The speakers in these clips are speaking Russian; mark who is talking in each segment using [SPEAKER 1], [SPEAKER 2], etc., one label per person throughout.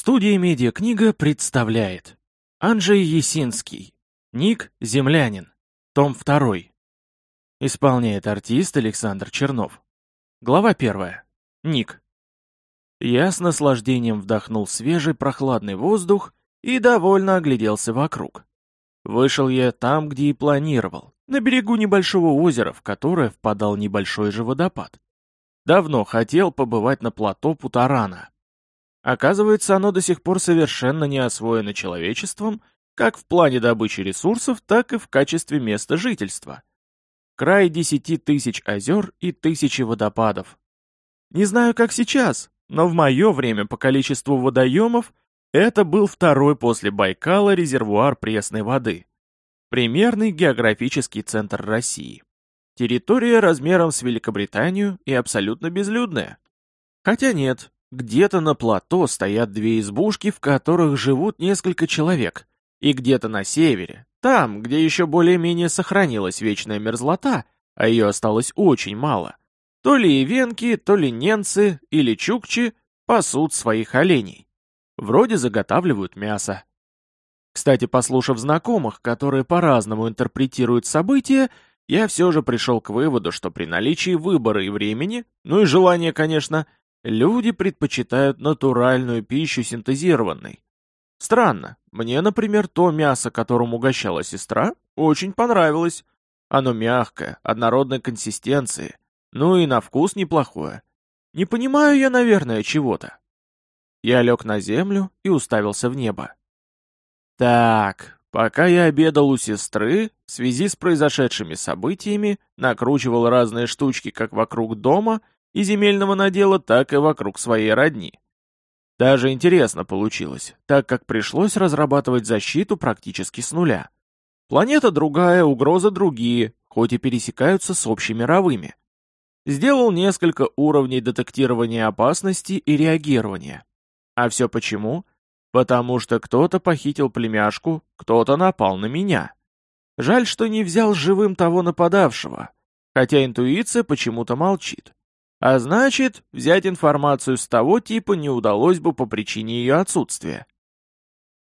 [SPEAKER 1] Студия «Медиакнига» представляет. Анджей Есинский. Ник «Землянин» Том 2 Исполняет артист Александр Чернов. Глава 1 Ник. Я с наслаждением вдохнул свежий прохладный воздух и довольно огляделся вокруг. Вышел я там, где и планировал, на берегу небольшого озера, в которое впадал небольшой же водопад. Давно хотел побывать на плато Путарана. Оказывается, оно до сих пор совершенно не освоено человечеством, как в плане добычи ресурсов, так и в качестве места жительства. Край десяти тысяч озер и тысячи водопадов. Не знаю, как сейчас, но в мое время по количеству водоемов это был второй после Байкала резервуар пресной воды. Примерный географический центр России. Территория размером с Великобританию и абсолютно безлюдная. Хотя нет, где-то на плато стоят две избушки, в которых живут несколько человек. И где-то на севере, там, где еще более-менее сохранилась вечная мерзлота, а ее осталось очень мало, то ли ивенки, то ли ненцы или чукчи пасут своих оленей. Вроде заготавливают мясо. Кстати, послушав знакомых, которые по-разному интерпретируют события, я все же пришел к выводу, что при наличии выбора и времени, ну и желания, конечно, Люди предпочитают натуральную пищу синтезированной. Странно, мне, например, то мясо, которым угощала сестра, очень понравилось. Оно мягкое, однородной консистенции, ну и на вкус неплохое. Не понимаю я, наверное, чего-то. Я лег на землю и уставился в небо. Так, пока я обедал у сестры, в связи с произошедшими событиями, накручивал разные штучки как вокруг дома, и земельного надела, так и вокруг своей родни. Даже интересно получилось, так как пришлось разрабатывать защиту практически с нуля. Планета другая, угрозы другие, хоть и пересекаются с общемировыми. Сделал несколько уровней детектирования опасности и реагирования. А все почему? Потому что кто-то похитил племяшку, кто-то напал на меня. Жаль, что не взял живым того нападавшего, хотя интуиция почему-то молчит. А значит, взять информацию с того типа не удалось бы по причине ее отсутствия.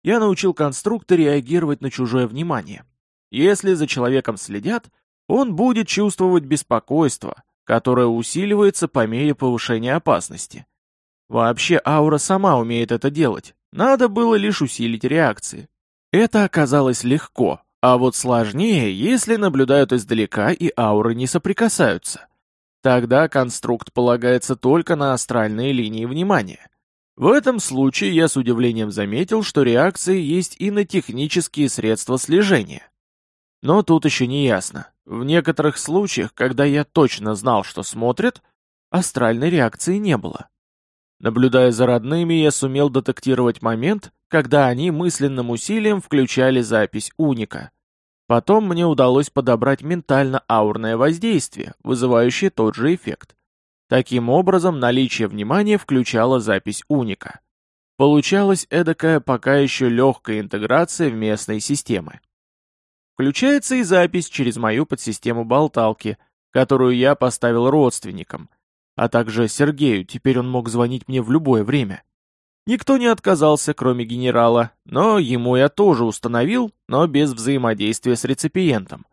[SPEAKER 1] Я научил конструктор реагировать на чужое внимание. Если за человеком следят, он будет чувствовать беспокойство, которое усиливается по мере повышения опасности. Вообще аура сама умеет это делать, надо было лишь усилить реакции. Это оказалось легко, а вот сложнее, если наблюдают издалека и ауры не соприкасаются. Тогда конструкт полагается только на астральные линии внимания. В этом случае я с удивлением заметил, что реакции есть и на технические средства слежения. Но тут еще не ясно. В некоторых случаях, когда я точно знал, что смотрят, астральной реакции не было. Наблюдая за родными, я сумел детектировать момент, когда они мысленным усилием включали запись уника. Потом мне удалось подобрать ментально-аурное воздействие, вызывающее тот же эффект. Таким образом, наличие внимания включало запись уника. Получалась эдакая пока еще легкая интеграция в местные системы. Включается и запись через мою подсистему болталки, которую я поставил родственникам, а также Сергею, теперь он мог звонить мне в любое время. Никто не отказался, кроме генерала, но ему я тоже установил, но без взаимодействия с реципиентом.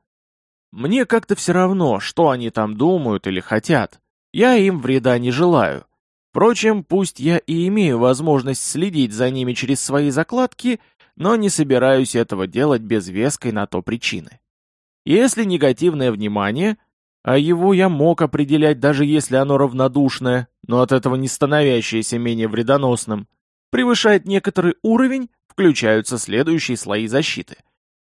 [SPEAKER 1] Мне как-то все равно, что они там думают или хотят. Я им вреда не желаю. Впрочем, пусть я и имею возможность следить за ними через свои закладки, но не собираюсь этого делать без веской на то причины. Если негативное внимание, а его я мог определять даже если оно равнодушное, но от этого не становящееся менее вредоносным, превышает некоторый уровень, включаются следующие слои защиты.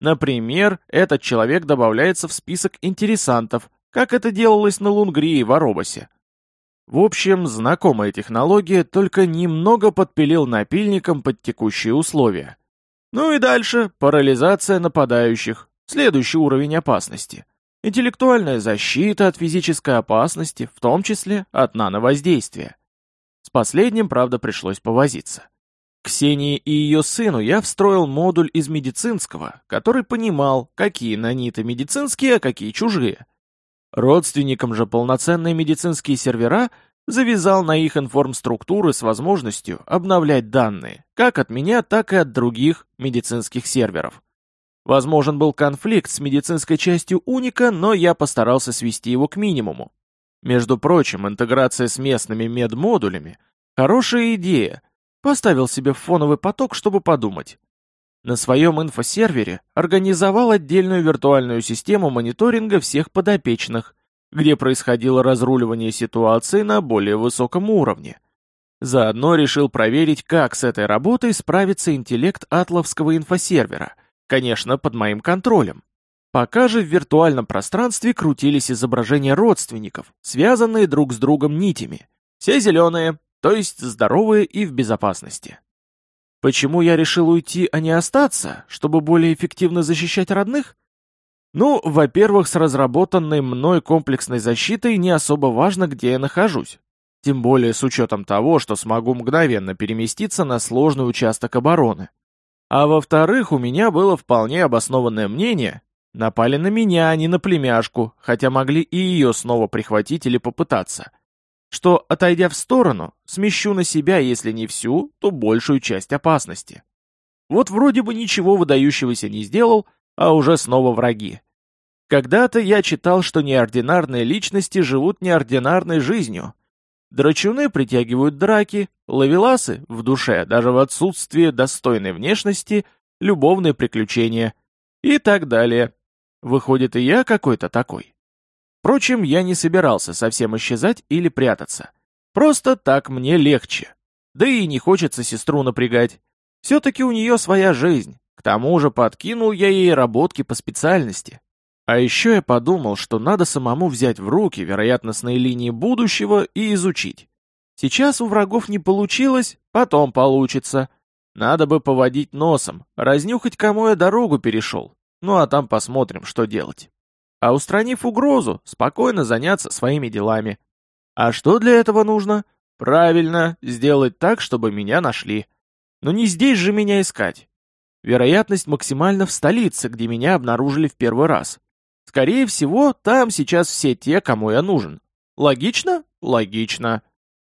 [SPEAKER 1] Например, этот человек добавляется в список интересантов, как это делалось на Лунгрии в Аробосе. В общем, знакомая технология, только немного подпилил напильником под текущие условия. Ну и дальше парализация нападающих, следующий уровень опасности. Интеллектуальная защита от физической опасности, в том числе от нановоздействия. С последним, правда, пришлось повозиться. Ксении и ее сыну я встроил модуль из медицинского, который понимал, какие наниты медицинские, а какие чужие. Родственникам же полноценные медицинские сервера завязал на их информструктуры с возможностью обновлять данные, как от меня, так и от других медицинских серверов. Возможен был конфликт с медицинской частью Уника, но я постарался свести его к минимуму. Между прочим, интеграция с местными медмодулями – хорошая идея. Поставил себе фоновый поток, чтобы подумать. На своем инфосервере организовал отдельную виртуальную систему мониторинга всех подопечных, где происходило разруливание ситуации на более высоком уровне. Заодно решил проверить, как с этой работой справится интеллект атловского инфосервера, конечно, под моим контролем. Пока же в виртуальном пространстве крутились изображения родственников, связанные друг с другом нитями. Все зеленые, то есть здоровые и в безопасности. Почему я решил уйти, а не остаться, чтобы более эффективно защищать родных? Ну, во-первых, с разработанной мной комплексной защитой не особо важно, где я нахожусь. Тем более с учетом того, что смогу мгновенно переместиться на сложный участок обороны. А во-вторых, у меня было вполне обоснованное мнение, напали на меня, а не на племяшку, хотя могли и ее снова прихватить или попытаться. Что, отойдя в сторону, смещу на себя, если не всю, то большую часть опасности. Вот вроде бы ничего выдающегося не сделал, а уже снова враги. Когда-то я читал, что неординарные личности живут неординарной жизнью. Драчуны притягивают драки, лавеласы в душе, даже в отсутствие достойной внешности, любовные приключения и так далее. Выходит, и я какой-то такой. Впрочем, я не собирался совсем исчезать или прятаться. Просто так мне легче. Да и не хочется сестру напрягать. Все-таки у нее своя жизнь. К тому же подкинул я ей работки по специальности. А еще я подумал, что надо самому взять в руки вероятностные линии будущего и изучить. Сейчас у врагов не получилось, потом получится. Надо бы поводить носом, разнюхать, кому я дорогу перешел. Ну а там посмотрим, что делать. А устранив угрозу, спокойно заняться своими делами. А что для этого нужно? Правильно, сделать так, чтобы меня нашли. Но не здесь же меня искать. Вероятность максимально в столице, где меня обнаружили в первый раз. Скорее всего, там сейчас все те, кому я нужен. Логично? Логично.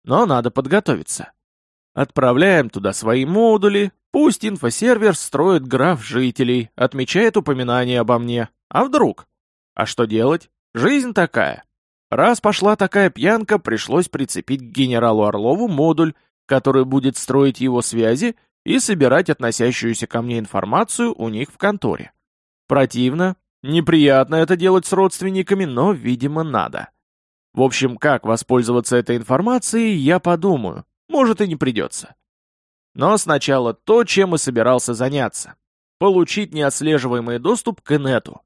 [SPEAKER 1] Но надо подготовиться. Отправляем туда свои модули, пусть инфосервер строит граф жителей, отмечает упоминания обо мне. А вдруг? А что делать? Жизнь такая. Раз пошла такая пьянка, пришлось прицепить к генералу Орлову модуль, который будет строить его связи и собирать относящуюся ко мне информацию у них в конторе. Противно, Неприятно это делать с родственниками, но, видимо, надо. В общем, как воспользоваться этой информацией, я подумаю. Может и не придется. Но сначала то, чем и собирался заняться. Получить неотслеживаемый доступ к инету.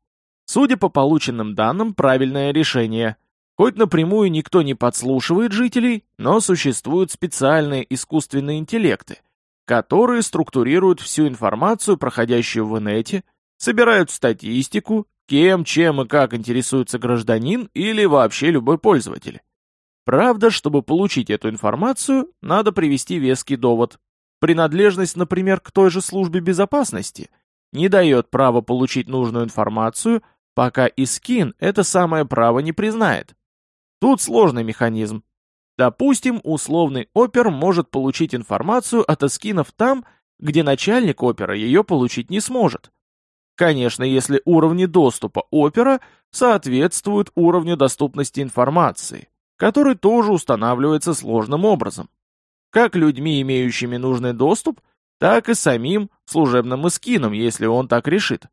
[SPEAKER 1] Судя по полученным данным, правильное решение. Хоть напрямую никто не подслушивает жителей, но существуют специальные искусственные интеллекты, которые структурируют всю информацию, проходящую в инете, собирают статистику, кем, чем и как интересуется гражданин или вообще любой пользователь. Правда, чтобы получить эту информацию, надо привести веский довод. Принадлежность, например, к той же службе безопасности не дает права получить нужную информацию, пока Искин это самое право не признает. Тут сложный механизм. Допустим, условный опер может получить информацию от эскинов там, где начальник опера ее получить не сможет. Конечно, если уровни доступа опера соответствуют уровню доступности информации, который тоже устанавливается сложным образом. Как людьми, имеющими нужный доступ, так и самим служебным эскином, если он так решит.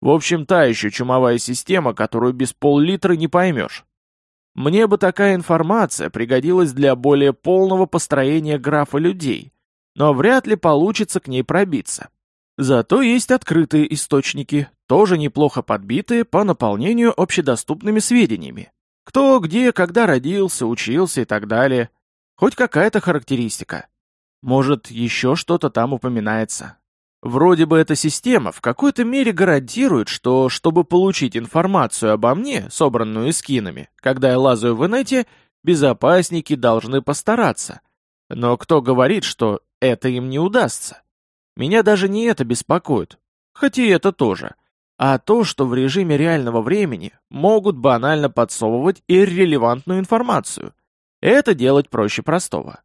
[SPEAKER 1] В общем, та еще чумовая система, которую без пол-литра не поймешь. Мне бы такая информация пригодилась для более полного построения графа людей, но вряд ли получится к ней пробиться. Зато есть открытые источники, тоже неплохо подбитые по наполнению общедоступными сведениями. Кто, где, когда родился, учился и так далее. Хоть какая-то характеристика. Может, еще что-то там упоминается. Вроде бы эта система в какой-то мере гарантирует, что, чтобы получить информацию обо мне, собранную скинами, когда я лазаю в инете, безопасники должны постараться. Но кто говорит, что это им не удастся? Меня даже не это беспокоит, хотя и это тоже, а то, что в режиме реального времени могут банально подсовывать иррелевантную информацию. Это делать проще простого.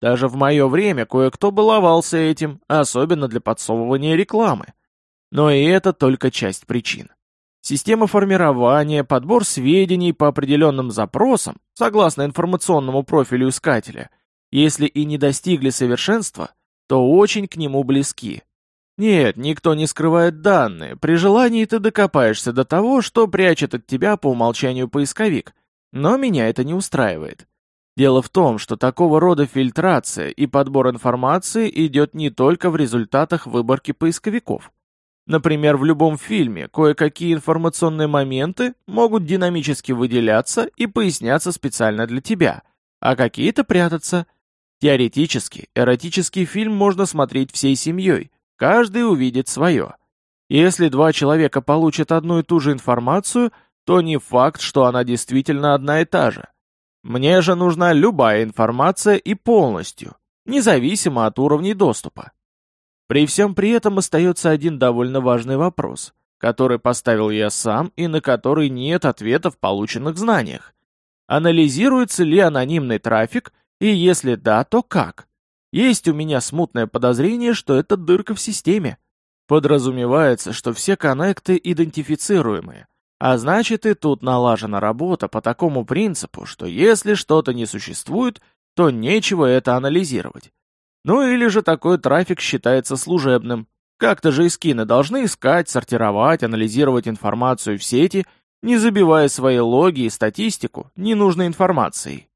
[SPEAKER 1] Даже в мое время кое-кто баловался этим, особенно для подсовывания рекламы. Но и это только часть причин. Система формирования, подбор сведений по определенным запросам, согласно информационному профилю искателя, если и не достигли совершенства, то очень к нему близки. Нет, никто не скрывает данные, при желании ты докопаешься до того, что прячет от тебя по умолчанию поисковик, но меня это не устраивает. Дело в том, что такого рода фильтрация и подбор информации идет не только в результатах выборки поисковиков. Например, в любом фильме кое-какие информационные моменты могут динамически выделяться и поясняться специально для тебя, а какие-то прятаться. Теоретически, эротический фильм можно смотреть всей семьей, каждый увидит свое. Если два человека получат одну и ту же информацию, то не факт, что она действительно одна и та же. Мне же нужна любая информация и полностью, независимо от уровней доступа. При всем при этом остается один довольно важный вопрос, который поставил я сам и на который нет ответа в полученных знаниях. Анализируется ли анонимный трафик, и если да, то как? Есть у меня смутное подозрение, что это дырка в системе. Подразумевается, что все коннекты идентифицируемые, а значит и тут налажена работа по такому принципу, что если что-то не существует, то нечего это анализировать. Ну или же такой трафик считается служебным. Как-то же эскины должны искать, сортировать, анализировать информацию в сети, не забивая свои логи и статистику ненужной информацией.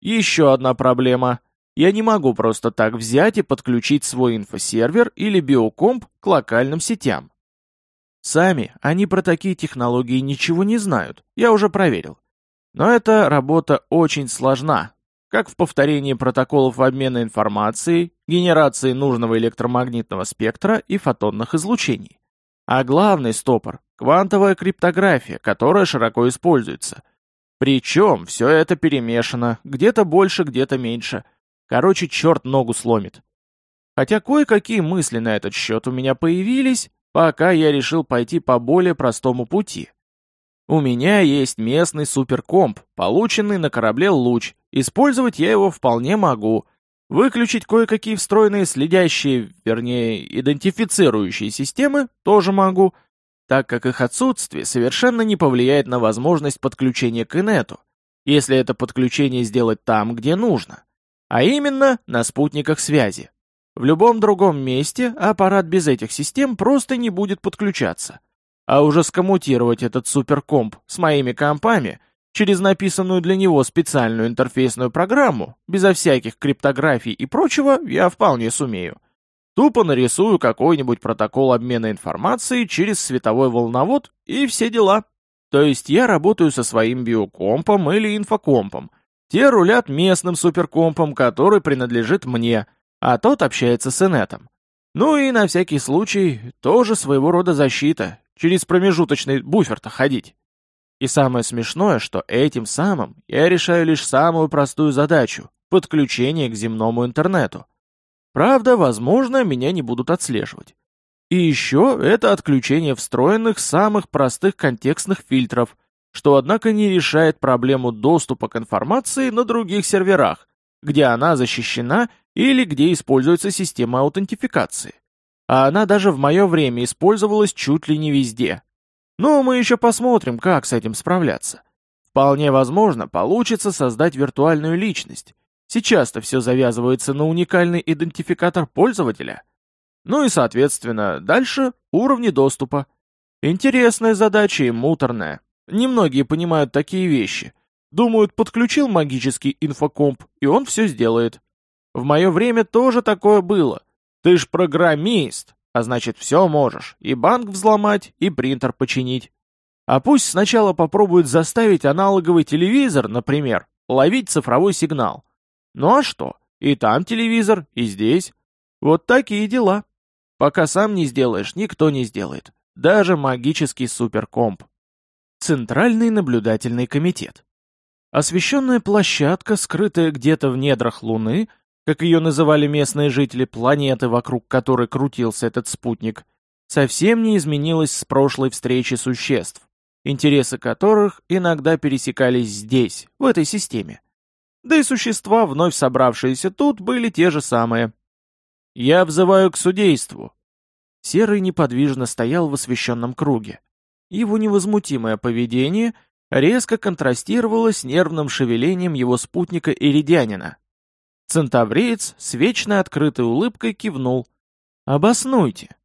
[SPEAKER 1] Еще одна проблема. Я не могу просто так взять и подключить свой инфосервер или биокомп к локальным сетям. Сами они про такие технологии ничего не знают, я уже проверил. Но эта работа очень сложна, как в повторении протоколов обмена информацией, генерации нужного электромагнитного спектра и фотонных излучений. А главный стопор – квантовая криптография, которая широко используется. Причем все это перемешано, где-то больше, где-то меньше. Короче, черт ногу сломит. Хотя кое-какие мысли на этот счет у меня появились, пока я решил пойти по более простому пути – у меня есть местный суперкомп, полученный на корабле «Луч». Использовать я его вполне могу. Выключить кое-какие встроенные следящие, вернее, идентифицирующие системы тоже могу, так как их отсутствие совершенно не повлияет на возможность подключения к инету, если это подключение сделать там, где нужно, а именно на спутниках связи. В любом другом месте аппарат без этих систем просто не будет подключаться а уже скоммутировать этот суперкомп с моими компами через написанную для него специальную интерфейсную программу, безо всяких криптографий и прочего, я вполне сумею. Тупо нарисую какой-нибудь протокол обмена информацией через световой волновод и все дела. То есть я работаю со своим биокомпом или инфокомпом. Те рулят местным суперкомпом, который принадлежит мне, а тот общается с инетом. Ну и на всякий случай тоже своего рода защита, через промежуточный буфер-то ходить. И самое смешное, что этим самым я решаю лишь самую простую задачу — подключение к земному интернету. Правда, возможно, меня не будут отслеживать. И еще это отключение встроенных самых простых контекстных фильтров, что, однако, не решает проблему доступа к информации на других серверах, где она защищена или где используется система аутентификации а она даже в мое время использовалась чуть ли не везде. Но мы еще посмотрим, как с этим справляться. Вполне возможно, получится создать виртуальную личность. Сейчас-то все завязывается на уникальный идентификатор пользователя. Ну и, соответственно, дальше уровни доступа. Интересная задача и муторная. Немногие понимают такие вещи. Думают, подключил магический инфокомп, и он все сделает. В мое время тоже такое было. Ты ж программист, а значит все можешь, и банк взломать, и принтер починить. А пусть сначала попробуют заставить аналоговый телевизор, например, ловить цифровой сигнал. Ну а что? И там телевизор, и здесь. Вот такие дела. Пока сам не сделаешь, никто не сделает. Даже магический суперкомп. Центральный наблюдательный комитет. Освещенная площадка, скрытая где-то в недрах Луны, как ее называли местные жители планеты, вокруг которой крутился этот спутник, совсем не изменилась с прошлой встречи существ, интересы которых иногда пересекались здесь, в этой системе. да и существа, вновь собравшиеся тут, были те же самые. «Я взываю к судейству». Серый неподвижно стоял в освещенном круге. Его невозмутимое поведение резко контрастировало с нервным шевелением его спутника Иридянина. Центавриец с вечной открытой улыбкой кивнул. «Обоснуйте».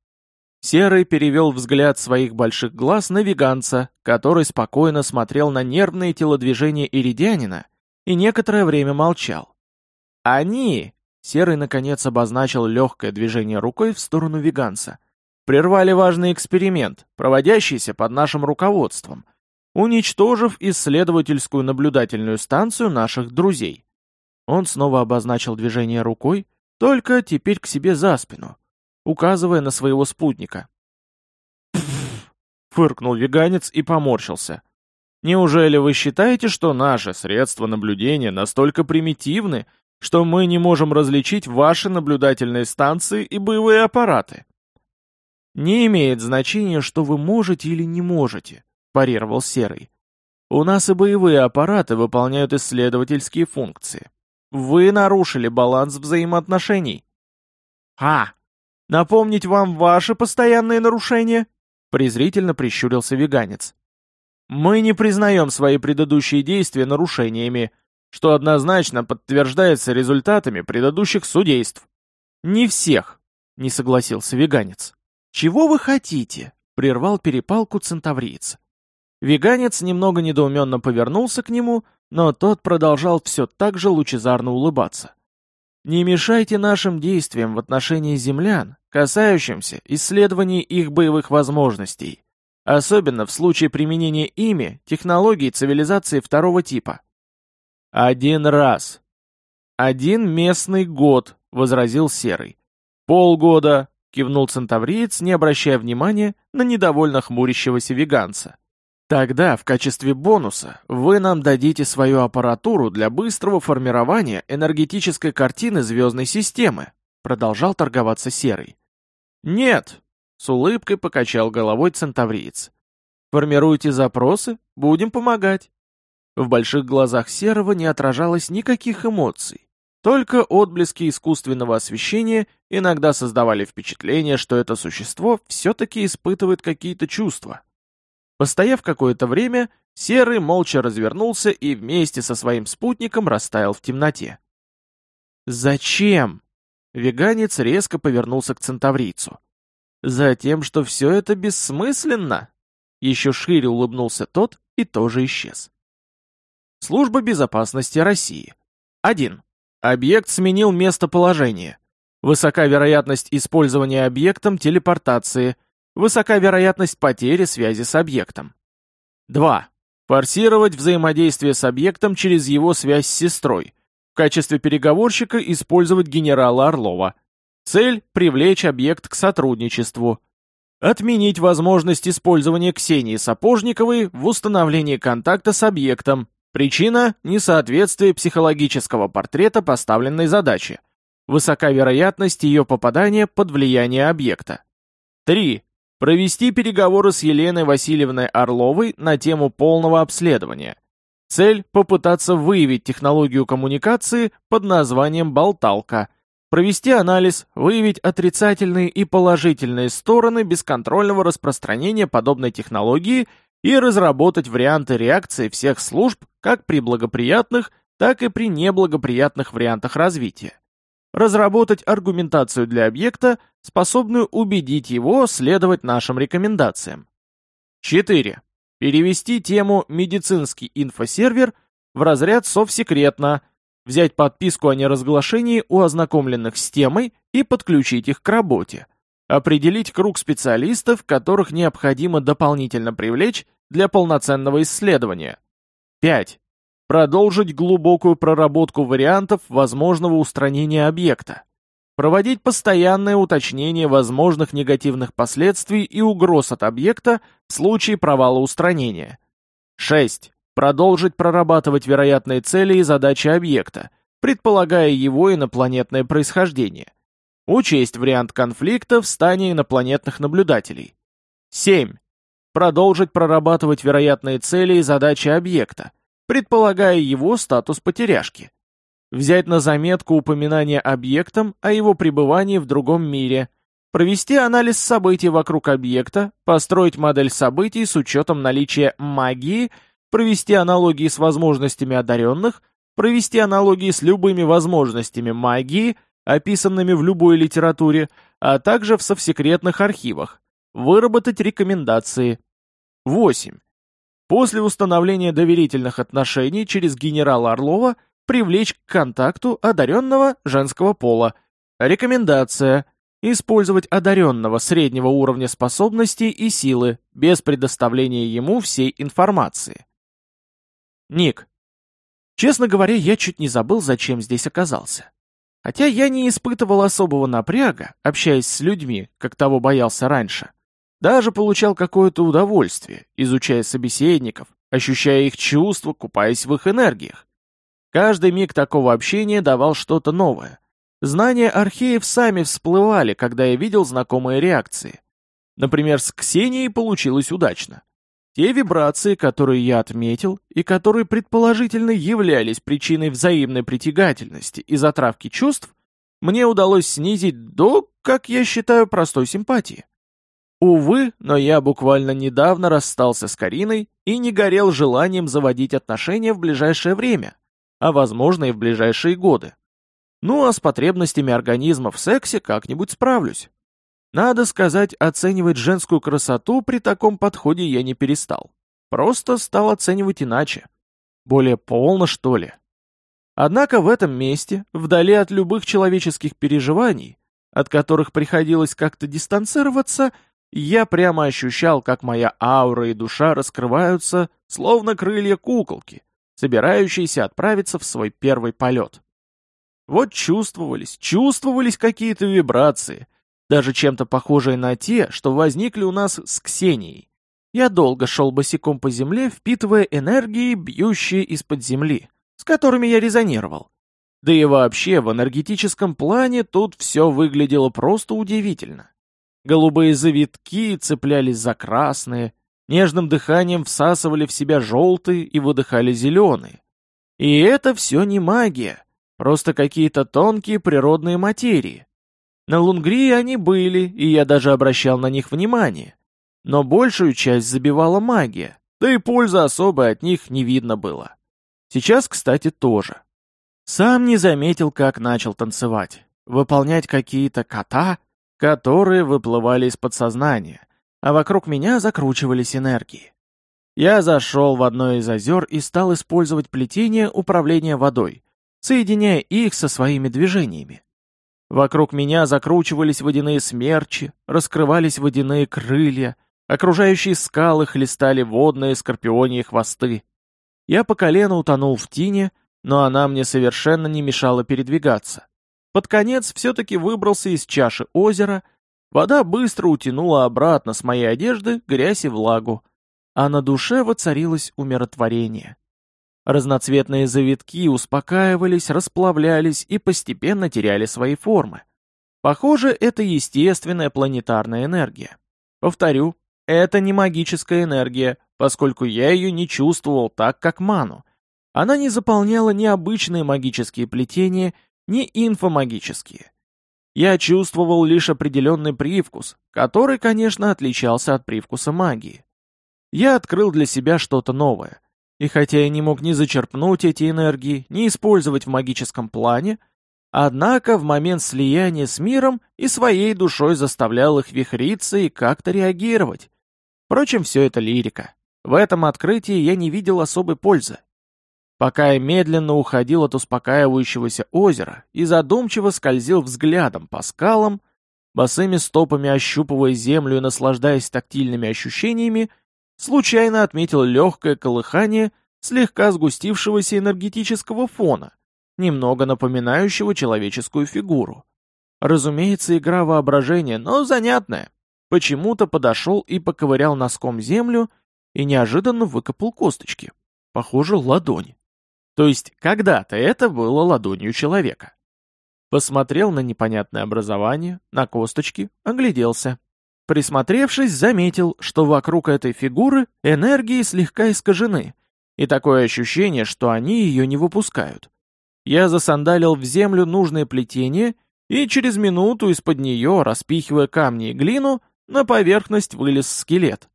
[SPEAKER 1] Серый перевел взгляд своих больших глаз на веганца, который спокойно смотрел на нервные телодвижения Иридянина и некоторое время молчал. «Они!» — Серый наконец обозначил легкое движение рукой в сторону веганца. «Прервали важный эксперимент, проводящийся под нашим руководством, уничтожив исследовательскую наблюдательную станцию наших друзей. Он снова обозначил движение рукой, только теперь к себе за спину, указывая на своего спутника. фыркнул веганец и поморщился. «Неужели вы считаете, что наши средства наблюдения настолько примитивны, что мы не можем различить ваши наблюдательные станции и боевые аппараты?» «Не имеет значения, что вы можете или не можете», – парировал Серый. «У нас и боевые аппараты выполняют исследовательские функции. Вы нарушили баланс взаимоотношений. А, напомнить вам ваши постоянные нарушения? Презрительно прищурился веганец. Мы не признаем свои предыдущие действия нарушениями, что однозначно подтверждается результатами предыдущих судейств. Не всех, не согласился веганец. Чего вы хотите? Прервал перепалку центавриец. Веганец немного недоуменно повернулся к нему, но тот продолжал все так же лучезарно улыбаться. «Не мешайте нашим действиям в отношении землян, касающимся исследований их боевых возможностей, особенно в случае применения ими технологий цивилизации второго типа». «Один раз». «Один местный год», — возразил Серый. «Полгода», — кивнул центавриец, не обращая внимания на недовольно хмурящегося веганца. Тогда, в качестве бонуса, вы нам дадите свою аппаратуру для быстрого формирования энергетической картины звездной системы, продолжал торговаться Серый. Нет, с улыбкой покачал головой центавриец. Формируйте запросы, будем помогать. В больших глазах Серого не отражалось никаких эмоций. Только отблески искусственного освещения иногда создавали впечатление, что это существо все-таки испытывает какие-то чувства. Постояв какое-то время, Серый молча развернулся и вместе со своим спутником растаял в темноте. «Зачем?» Веганец резко повернулся к центаврийцу. «Затем, что все это бессмысленно?» Еще шире улыбнулся тот и тоже исчез. Служба безопасности России. 1. Объект сменил местоположение. Высока вероятность использования объектом телепортации, Высока вероятность потери связи с объектом. 2. Форсировать взаимодействие с объектом через его связь с сестрой. В качестве переговорщика использовать генерала Орлова. Цель – привлечь объект к сотрудничеству. Отменить возможность использования Ксении Сапожниковой в установлении контакта с объектом. Причина – несоответствие психологического портрета поставленной задачи. Высока вероятность ее попадания под влияние объекта. 3. Провести переговоры с Еленой Васильевной Орловой на тему полного обследования. Цель – попытаться выявить технологию коммуникации под названием «болталка», провести анализ, выявить отрицательные и положительные стороны бесконтрольного распространения подобной технологии и разработать варианты реакции всех служб как при благоприятных, так и при неблагоприятных вариантах развития разработать аргументацию для объекта, способную убедить его следовать нашим рекомендациям. 4. Перевести тему «Медицинский инфосервер» в разряд «Совсекретно», взять подписку о неразглашении у ознакомленных с темой и подключить их к работе. Определить круг специалистов, которых необходимо дополнительно привлечь для полноценного исследования. 5. Продолжить глубокую проработку вариантов возможного устранения объекта. Проводить постоянное уточнение возможных негативных последствий и угроз от объекта в случае провала устранения. 6. Продолжить прорабатывать вероятные цели и задачи объекта, предполагая его инопланетное происхождение. Учесть вариант конфликта в стане инопланетных наблюдателей. 7. Продолжить прорабатывать вероятные цели и задачи объекта, предполагая его статус потеряшки, взять на заметку упоминание объектом о его пребывании в другом мире, провести анализ событий вокруг объекта, построить модель событий с учетом наличия магии, провести аналогии с возможностями одаренных, провести аналогии с любыми возможностями магии, описанными в любой литературе, а также в совсекретных архивах, выработать рекомендации. 8. После установления доверительных отношений через генерала Орлова привлечь к контакту одаренного женского пола. Рекомендация. Использовать одаренного среднего уровня способностей и силы, без предоставления ему всей информации. Ник. Честно говоря, я чуть не забыл, зачем здесь оказался. Хотя я не испытывал особого напряга, общаясь с людьми, как того боялся раньше. Даже получал какое-то удовольствие, изучая собеседников, ощущая их чувства, купаясь в их энергиях. Каждый миг такого общения давал что-то новое. Знания археев сами всплывали, когда я видел знакомые реакции. Например, с Ксенией получилось удачно. Те вибрации, которые я отметил, и которые предположительно являлись причиной взаимной притягательности и затравки чувств, мне удалось снизить до, как я считаю, простой симпатии. Увы, но я буквально недавно расстался с Кариной и не горел желанием заводить отношения в ближайшее время а возможно и в ближайшие годы. Ну а с потребностями организма в сексе как-нибудь справлюсь. Надо сказать, оценивать женскую красоту при таком подходе я не перестал. Просто стал оценивать иначе. Более полно, что ли. Однако в этом месте, вдали от любых человеческих переживаний, от которых приходилось как-то дистанцироваться, я прямо ощущал, как моя аура и душа раскрываются, словно крылья куколки, собирающийся отправиться в свой первый полет. Вот чувствовались, чувствовались какие-то вибрации, даже чем-то похожие на те, что возникли у нас с Ксенией. Я долго шел босиком по земле, впитывая энергии, бьющие из-под земли, с которыми я резонировал. Да и вообще, в энергетическом плане тут все выглядело просто удивительно. Голубые завитки цеплялись за красные, нежным дыханием всасывали в себя желтые и выдыхали зеленые. И это все не магия, просто какие-то тонкие природные материи. На Лунгрии они были, и я даже обращал на них внимание. Но большую часть забивала магия, да и пользы особой от них не видно было. Сейчас, кстати, тоже. Сам не заметил, как начал танцевать, выполнять какие-то кота, которые выплывали из подсознания, а вокруг меня закручивались энергии. Я зашел в одно из озер и стал использовать плетение управления водой, соединяя их со своими движениями. Вокруг меня закручивались водяные смерчи, раскрывались водяные крылья, окружающие скалы хлестали водные скорпионьи хвосты. Я по колено утонул в тине, но она мне совершенно не мешала передвигаться. Под конец все-таки выбрался из чаши озера — Вода быстро утянула обратно с моей одежды грязь и влагу, а на душе воцарилось умиротворение. Разноцветные завитки успокаивались, расплавлялись и постепенно теряли свои формы. Похоже, это естественная планетарная энергия. Повторю, это не магическая энергия, поскольку я ее не чувствовал так, как ману. Она не заполняла ни обычные магические плетения, ни инфомагические я чувствовал лишь определенный привкус, который, конечно, отличался от привкуса магии. Я открыл для себя что-то новое, и хотя я не мог ни зачерпнуть эти энергии, ни использовать в магическом плане, однако в момент слияния с миром и своей душой заставлял их вихриться и как-то реагировать. Впрочем, все это лирика. В этом открытии я не видел особой пользы. Пока я медленно уходил от успокаивающегося озера и задумчиво скользил взглядом по скалам, босыми стопами ощупывая землю и наслаждаясь тактильными ощущениями, случайно отметил легкое колыхание слегка сгустившегося энергетического фона, немного напоминающего человеческую фигуру. Разумеется, игра воображения, но занятная. Почему-то подошел и поковырял носком землю и неожиданно выкопал косточки. Похоже, ладонь. То есть когда-то это было ладонью человека. Посмотрел на непонятное образование, на косточки, огляделся. Присмотревшись, заметил, что вокруг этой фигуры энергии слегка искажены, и такое ощущение, что они ее не выпускают. я засандалил в землю нужное плетение, и через минуту из-под нее, распихивая камни и глину, на поверхность вылез скелет.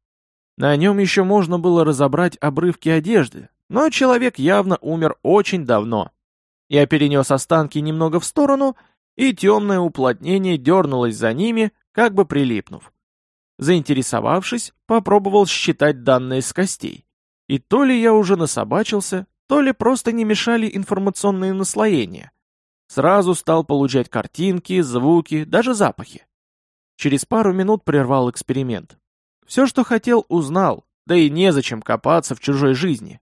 [SPEAKER 1] На нем еще можно было разобрать обрывки одежды, но человек явно умер очень давно. Я перенес останки немного в сторону, и темное уплотнение дернулось за ними, как бы прилипнув. Заинтересовавшись, попробовал считать данные с костей. И то ли я уже насобачился, то ли просто не мешали информационные наслоения. Сразу стал получать картинки, звуки, даже запахи. Через пару минут прервал эксперимент. Все, что хотел, узнал, да и незачем копаться в чужой жизни.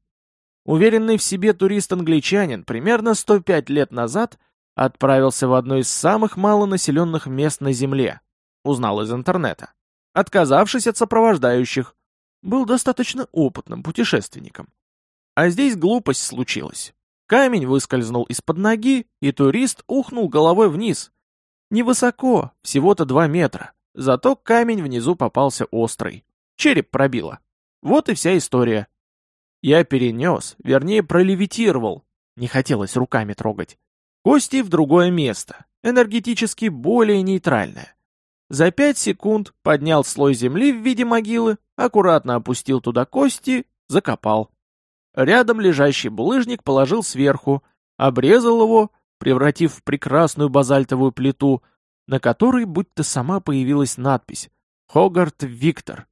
[SPEAKER 1] Уверенный в себе турист-англичанин примерно 105 лет назад отправился в одно из самых малонаселенных мест на Земле. Узнал из интернета. Отказавшись от сопровождающих, был достаточно опытным путешественником. А здесь глупость случилась. Камень выскользнул из-под ноги, и турист ухнул головой вниз. Невысоко, всего-то два метра, зато камень внизу попался острый. Череп пробило. Вот и вся история. Я перенес, вернее пролевитировал, не хотелось руками трогать, кости в другое место, энергетически более нейтральное. За пять секунд поднял слой земли в виде могилы, аккуратно опустил туда кости, закопал. Рядом лежащий булыжник положил сверху, обрезал его, превратив в прекрасную базальтовую плиту, на которой будто сама появилась надпись «Хогарт Виктор».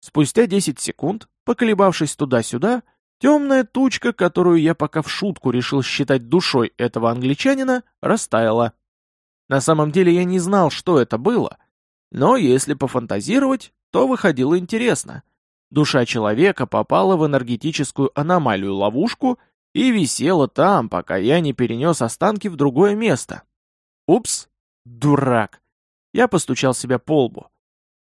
[SPEAKER 1] Спустя 10 секунд, поколебавшись туда-сюда, темная тучка, которую я пока в шутку решил считать душой этого англичанина, растаяла. На самом деле я не знал, что это было, но если пофантазировать, то выходило интересно. Душа человека попала в энергетическую аномалию-ловушку и висела там, пока я не перенес останки в другое место. Упс, дурак. Я постучал себя по лбу.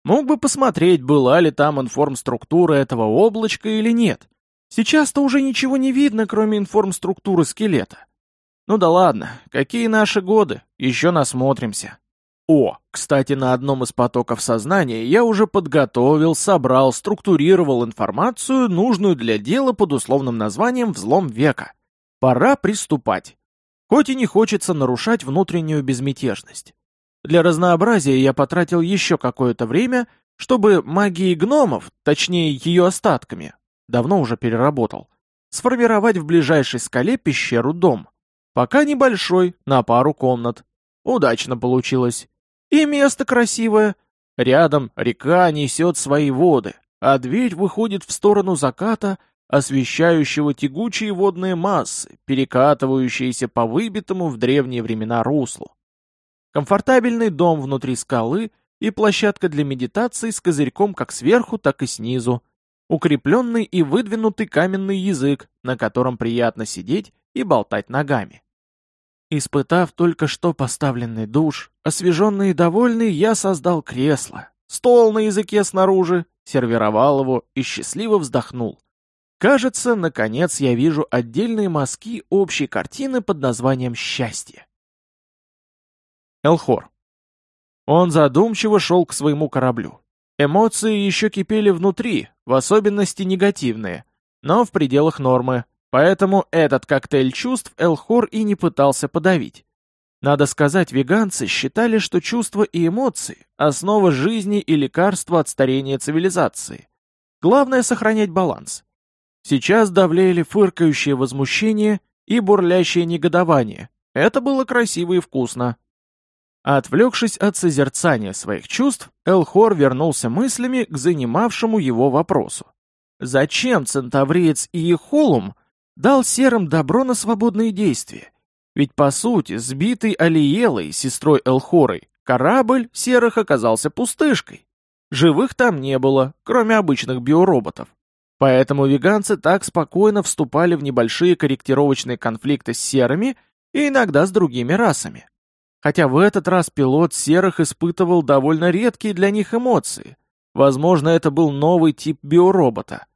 [SPEAKER 1] Мог бы посмотреть, была ли там информструктура этого облачка или нет. Сейчас-то уже ничего не видно, кроме информструктуры скелета. Ну да ладно, какие наши годы, еще насмотримся. О, кстати, на одном из потоков сознания я уже подготовил, собрал, структурировал информацию, нужную для дела под условным названием «Взлом века». Пора приступать. Хоть и не хочется нарушать внутреннюю безмятежность. Для разнообразия я потратил еще какое-то время, чтобы магией гномов, точнее ее остатками, давно уже переработал, сформировать в ближайшей скале пещеру-дом. Пока небольшой, на пару комнат. Удачно получилось. И место красивое. Рядом река несет свои воды, а дверь выходит в сторону заката, освещающего тягучие водные массы, перекатывающиеся по выбитому в древние времена руслу. Комфортабельный дом внутри скалы и площадка для медитации с козырьком как сверху, так и снизу. Укрепленный и выдвинутый каменный язык, на котором приятно сидеть и болтать ногами. Испытав только что поставленный душ, освеженный и довольный, я создал кресло, стол на языке снаружи, сервировал его и счастливо вздохнул. Кажется, наконец я вижу отдельные мазки общей картины под названием «Счастье». Элхор. Он задумчиво шел к своему кораблю. Эмоции еще кипели внутри, в особенности негативные, но в пределах нормы. Поэтому этот коктейль чувств Элхор и не пытался подавить. Надо сказать, веганцы считали, что чувства и эмоции – основа жизни и лекарство от старения цивилизации. Главное – сохранять баланс. Сейчас давлели фыркающее возмущение и бурлящее негодование. Это было красиво и вкусно. Отвлекшись от созерцания своих чувств, Элхор вернулся мыслями к занимавшему его вопросу. Зачем центавриец Иехолум дал серым добро на свободные действия. Ведь, по сути, сбитый Алиелой, сестрой Элхорой, корабль серых оказался пустышкой. Живых там не было, кроме обычных биороботов. Поэтому веганцы так спокойно вступали в небольшие корректировочные конфликты с серыми и иногда с другими расами. Хотя в этот раз пилот серых испытывал довольно редкие для них эмоции. Возможно, это был новый тип биоробота.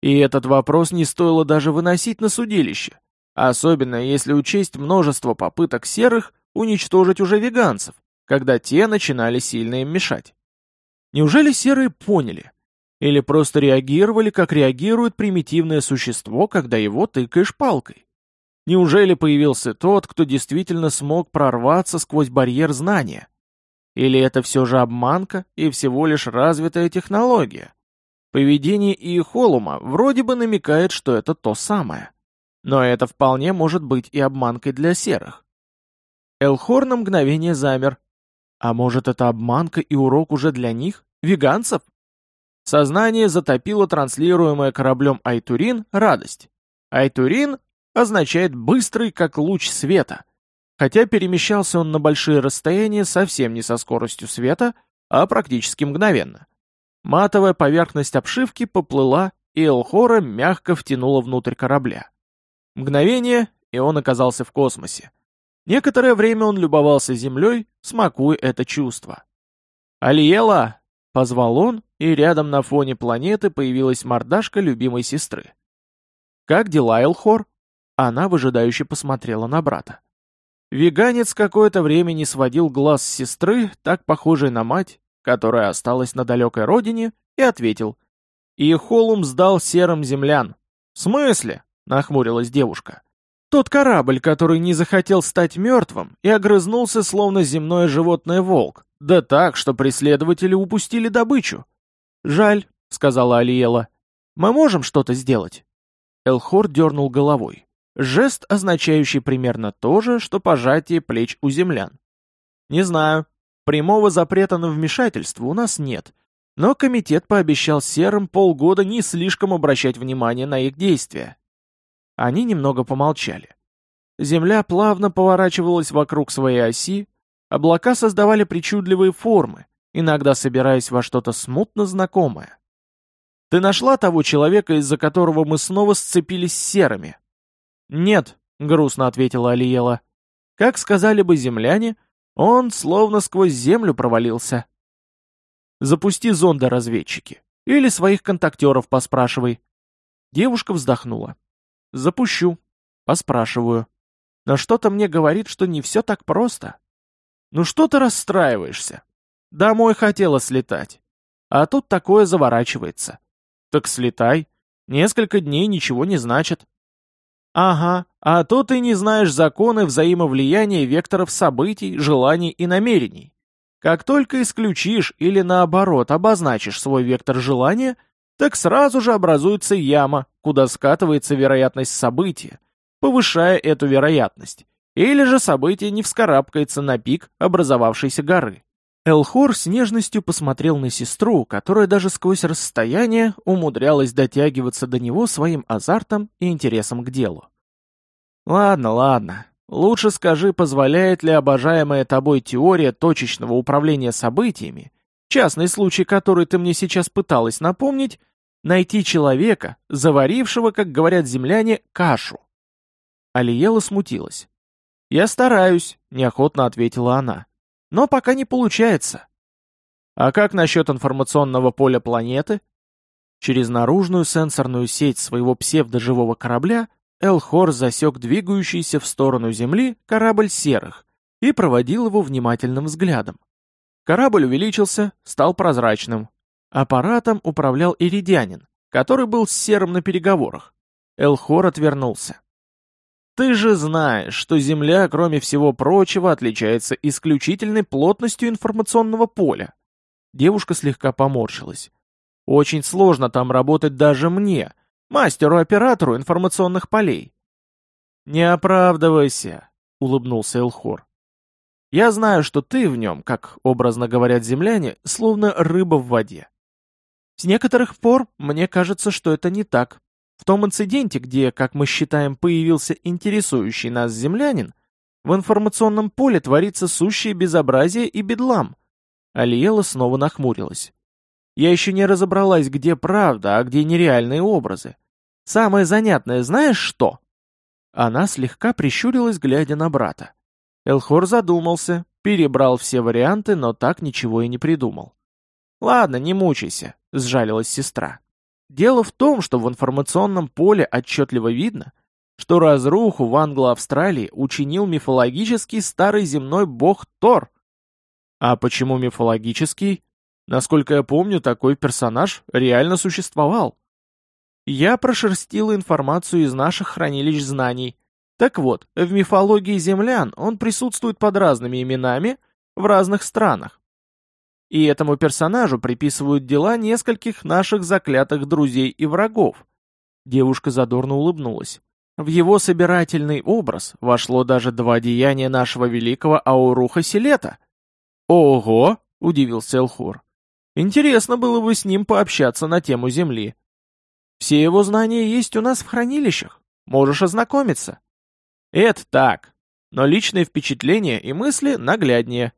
[SPEAKER 1] И этот вопрос не стоило даже выносить на судилище, особенно если учесть множество попыток серых уничтожить уже веганцев, когда те начинали сильно им мешать. Неужели серые поняли? Или просто реагировали, как реагирует примитивное существо, когда его тыкаешь палкой? Неужели появился тот, кто действительно смог прорваться сквозь барьер знания? Или это все же обманка и всего лишь развитая технология? Поведение Иехолума вроде бы намекает, что это то самое. Но это вполне может быть и обманкой для серых. Элхор на мгновение замер. А может это обманка и урок уже для них, веганцев? Сознание затопило транслируемое кораблем Айтурин радость. Айтурин означает «быстрый, как луч света», хотя перемещался он на большие расстояния совсем не со скоростью света, а практически мгновенно. Матовая поверхность обшивки поплыла, и Элхора мягко втянула внутрь корабля. Мгновение, и он оказался в космосе. Некоторое время он любовался землей, смакуя это чувство. «Алиела!» — позвал он, и рядом на фоне планеты появилась мордашка любимой сестры. «Как дела, Элхор?» Она выжидающе посмотрела на брата. Веганец какое-то время не сводил глаз с сестры, так похожей на мать, которая осталась на далекой родине, и ответил. «И Холум сдал серым землян». «В смысле?» — нахмурилась девушка. «Тот корабль, который не захотел стать мертвым и огрызнулся, словно земное животное волк, да так, что преследователи упустили добычу». «Жаль», — сказала Алиела. «Мы можем что-то сделать?» Элхор дернул головой. Жест, означающий примерно то же, что пожатие плеч у землян. «Не знаю. Прямого запрета на вмешательство у нас нет, но комитет пообещал серым полгода не слишком обращать внимание на их действия». Они немного помолчали. Земля плавно поворачивалась вокруг своей оси, облака создавали причудливые формы, иногда собираясь во что-то смутно знакомое. Ты нашла того человека, из-за которого мы снова сцепились с серыми?» «Нет», — грустно ответила Алиела. «Как сказали бы земляне, он словно сквозь землю провалился». «Запусти зонда-разведчики. Или своих контактеров поспрашивай». Девушка вздохнула. «Запущу. Поспрашиваю. Но что-то мне говорит, что не все так просто. Ну что ты расстраиваешься? Домой хотела слетать. А тут такое заворачивается. Так слетай. Несколько дней ничего не значит. Ага, а то ты не знаешь законы взаимовлияния векторов событий, желаний и намерений. Как только исключишь или наоборот обозначишь свой вектор желания, так сразу же образуется яма, куда скатывается вероятность события, повышая эту вероятность. Или же событие не вскарабкается на пик образовавшейся горы. Элхор с нежностью посмотрел на сестру, которая даже сквозь расстояние умудрялась дотягиваться до него своим азартом и интересом к делу. «Ладно, ладно. Лучше скажи, позволяет ли обожаемая тобой теория точечного управления событиями, частный случай, который ты мне сейчас пыталась напомнить, найти человека, заварившего, как говорят земляне, кашу?» Алиела смутилась. «Я стараюсь», — неохотно ответила она. Но пока не получается. А как насчет информационного поля планеты? Через наружную сенсорную сеть своего псевдоживого корабля Элхор засек двигающийся в сторону Земли корабль серых и проводил его внимательным взглядом. Корабль увеличился, стал прозрачным. Аппаратом управлял иридианин, который был с серым на переговорах. Элхор отвернулся. Ты же знаешь, что Земля, кроме всего прочего, отличается исключительной плотностью информационного поля. Девушка слегка поморщилась. Очень сложно там работать даже мне, мастеру-оператору информационных полей. Не оправдывайся, улыбнулся Элхор. Я знаю, что ты в нем, как образно говорят земляне, словно рыба в воде. С некоторых пор мне кажется, что это не так. В том инциденте, где, как мы считаем, появился интересующий нас землянин, в информационном поле творится сущее безобразие и бедлам. Алиела снова нахмурилась. Я еще не разобралась, где правда, а где нереальные образы. Самое занятное знаешь что? Она слегка прищурилась, глядя на брата. Элхор задумался, перебрал все варианты, но так ничего и не придумал. «Ладно, не мучайся», — сжалилась сестра. Дело в том, что в информационном поле отчетливо видно, что разруху в Англо-Австралии учинил мифологический старый земной бог Тор. А почему мифологический? Насколько я помню, такой персонаж реально существовал. Я прошерстила информацию из наших хранилищ знаний. Так вот, в мифологии землян он присутствует под разными именами в разных странах. И этому персонажу приписывают дела нескольких наших заклятых друзей и врагов. Девушка задорно улыбнулась. В его собирательный образ вошло даже два деяния нашего великого Ауруха Селета. «Ого!» — удивился Элхур. «Интересно было бы с ним пообщаться на тему Земли. Все его знания есть у нас в хранилищах. Можешь ознакомиться». Это так, но личные впечатления и мысли нагляднее.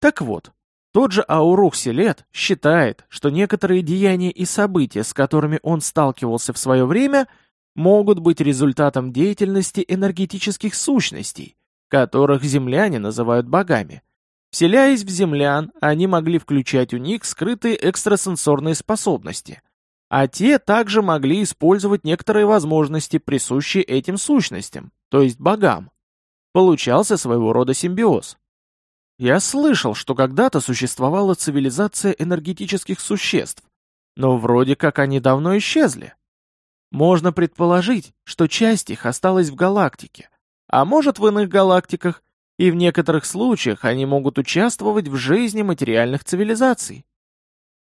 [SPEAKER 1] Так вот, тот же Аурух Селет считает, что некоторые деяния и события, с которыми он сталкивался в свое время, могут быть результатом деятельности энергетических сущностей, которых земляне называют богами. Вселяясь в землян, они могли включать у них скрытые экстрасенсорные способности, а те также могли использовать некоторые возможности, присущие этим сущностям, то есть богам. Получался своего рода симбиоз. Я слышал, что когда-то существовала цивилизация энергетических существ, но вроде как они давно исчезли. Можно предположить, что часть их осталась в галактике, а может в иных галактиках, и в некоторых случаях они могут участвовать в жизни материальных цивилизаций.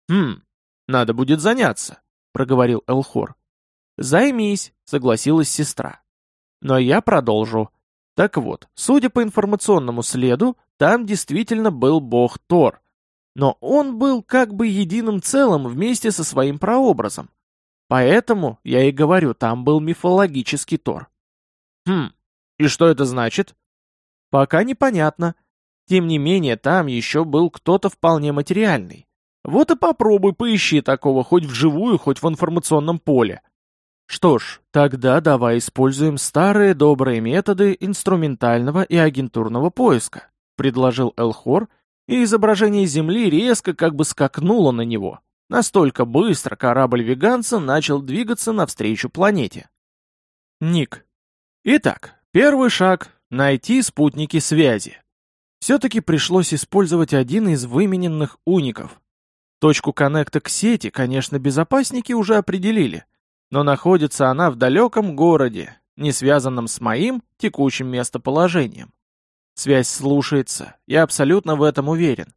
[SPEAKER 1] «Хм, надо будет заняться», — проговорил Элхор. «Займись», — согласилась сестра. Но я продолжу. Так вот, судя по информационному следу, там действительно был бог Тор. Но он был как бы единым целым вместе со своим прообразом. Поэтому, я и говорю, там был мифологический Тор. Хм, и что это значит? Пока непонятно. Тем не менее, там еще был кто-то вполне материальный. Вот и попробуй поищи такого хоть вживую, хоть в информационном поле. Что ж, тогда давай используем старые добрые методы инструментального и агентурного поиска, предложил Элхор, и изображение Земли резко как бы скакнуло на него. Настолько быстро корабль веганца начал двигаться навстречу планете. Ник. Итак, первый шаг — найти спутники связи. Все-таки пришлось использовать один из вымененных уников. Точку коннекта к сети, конечно, безопасники уже определили — но находится она в далеком городе, не связанном с моим текущим местоположением. Связь слушается, я абсолютно в этом уверен.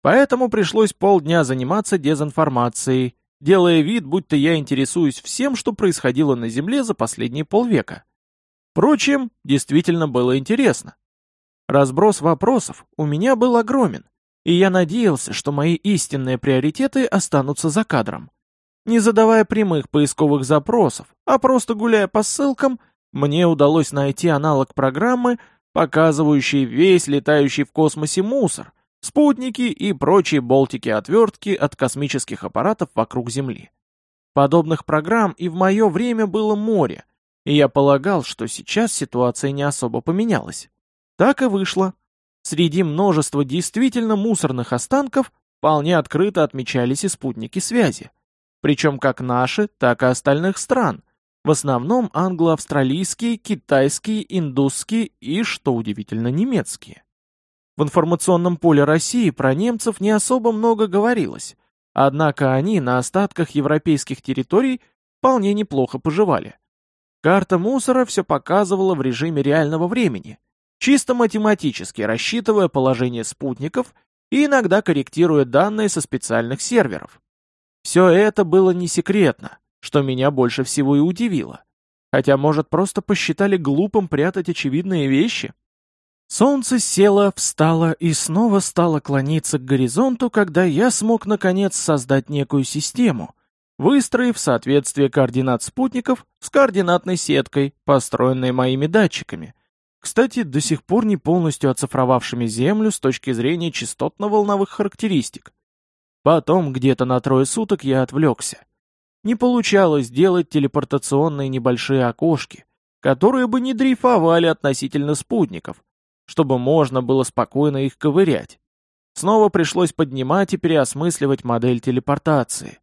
[SPEAKER 1] Поэтому пришлось полдня заниматься дезинформацией, делая вид, будто я интересуюсь всем, что происходило на Земле за последние полвека. Впрочем, действительно было интересно. Разброс вопросов у меня был огромен, и я надеялся, что мои истинные приоритеты останутся за кадром. Не задавая прямых поисковых запросов, а просто гуляя по ссылкам, мне удалось найти аналог программы, показывающей весь летающий в космосе мусор, спутники и прочие болтики-отвертки от космических аппаратов вокруг Земли. Подобных программ и в мое время было море, и я полагал, что сейчас ситуация не особо поменялась. Так и вышло. Среди множества действительно мусорных останков вполне открыто отмечались и спутники связи причем как наши, так и остальных стран, в основном англо-австралийские, китайские, индусские и, что удивительно, немецкие. В информационном поле России про немцев не особо много говорилось, однако они на остатках европейских территорий вполне неплохо поживали. Карта мусора все показывала в режиме реального времени, чисто математически рассчитывая положение спутников и иногда корректируя данные со специальных серверов. Все это было не секретно, что меня больше всего и удивило. Хотя, может, просто посчитали глупым прятать очевидные вещи? Солнце село, встало и снова стало клониться к горизонту, когда я смог наконец создать некую систему, выстроив соответствие координат спутников с координатной сеткой, построенной моими датчиками. Кстати, до сих пор не полностью оцифровавшими Землю с точки зрения частотно-волновых характеристик. Потом где-то на трое суток я отвлекся. Не получалось делать телепортационные небольшие окошки, которые бы не дрейфовали относительно спутников, чтобы можно было спокойно их ковырять. Снова пришлось поднимать и переосмысливать модель телепортации.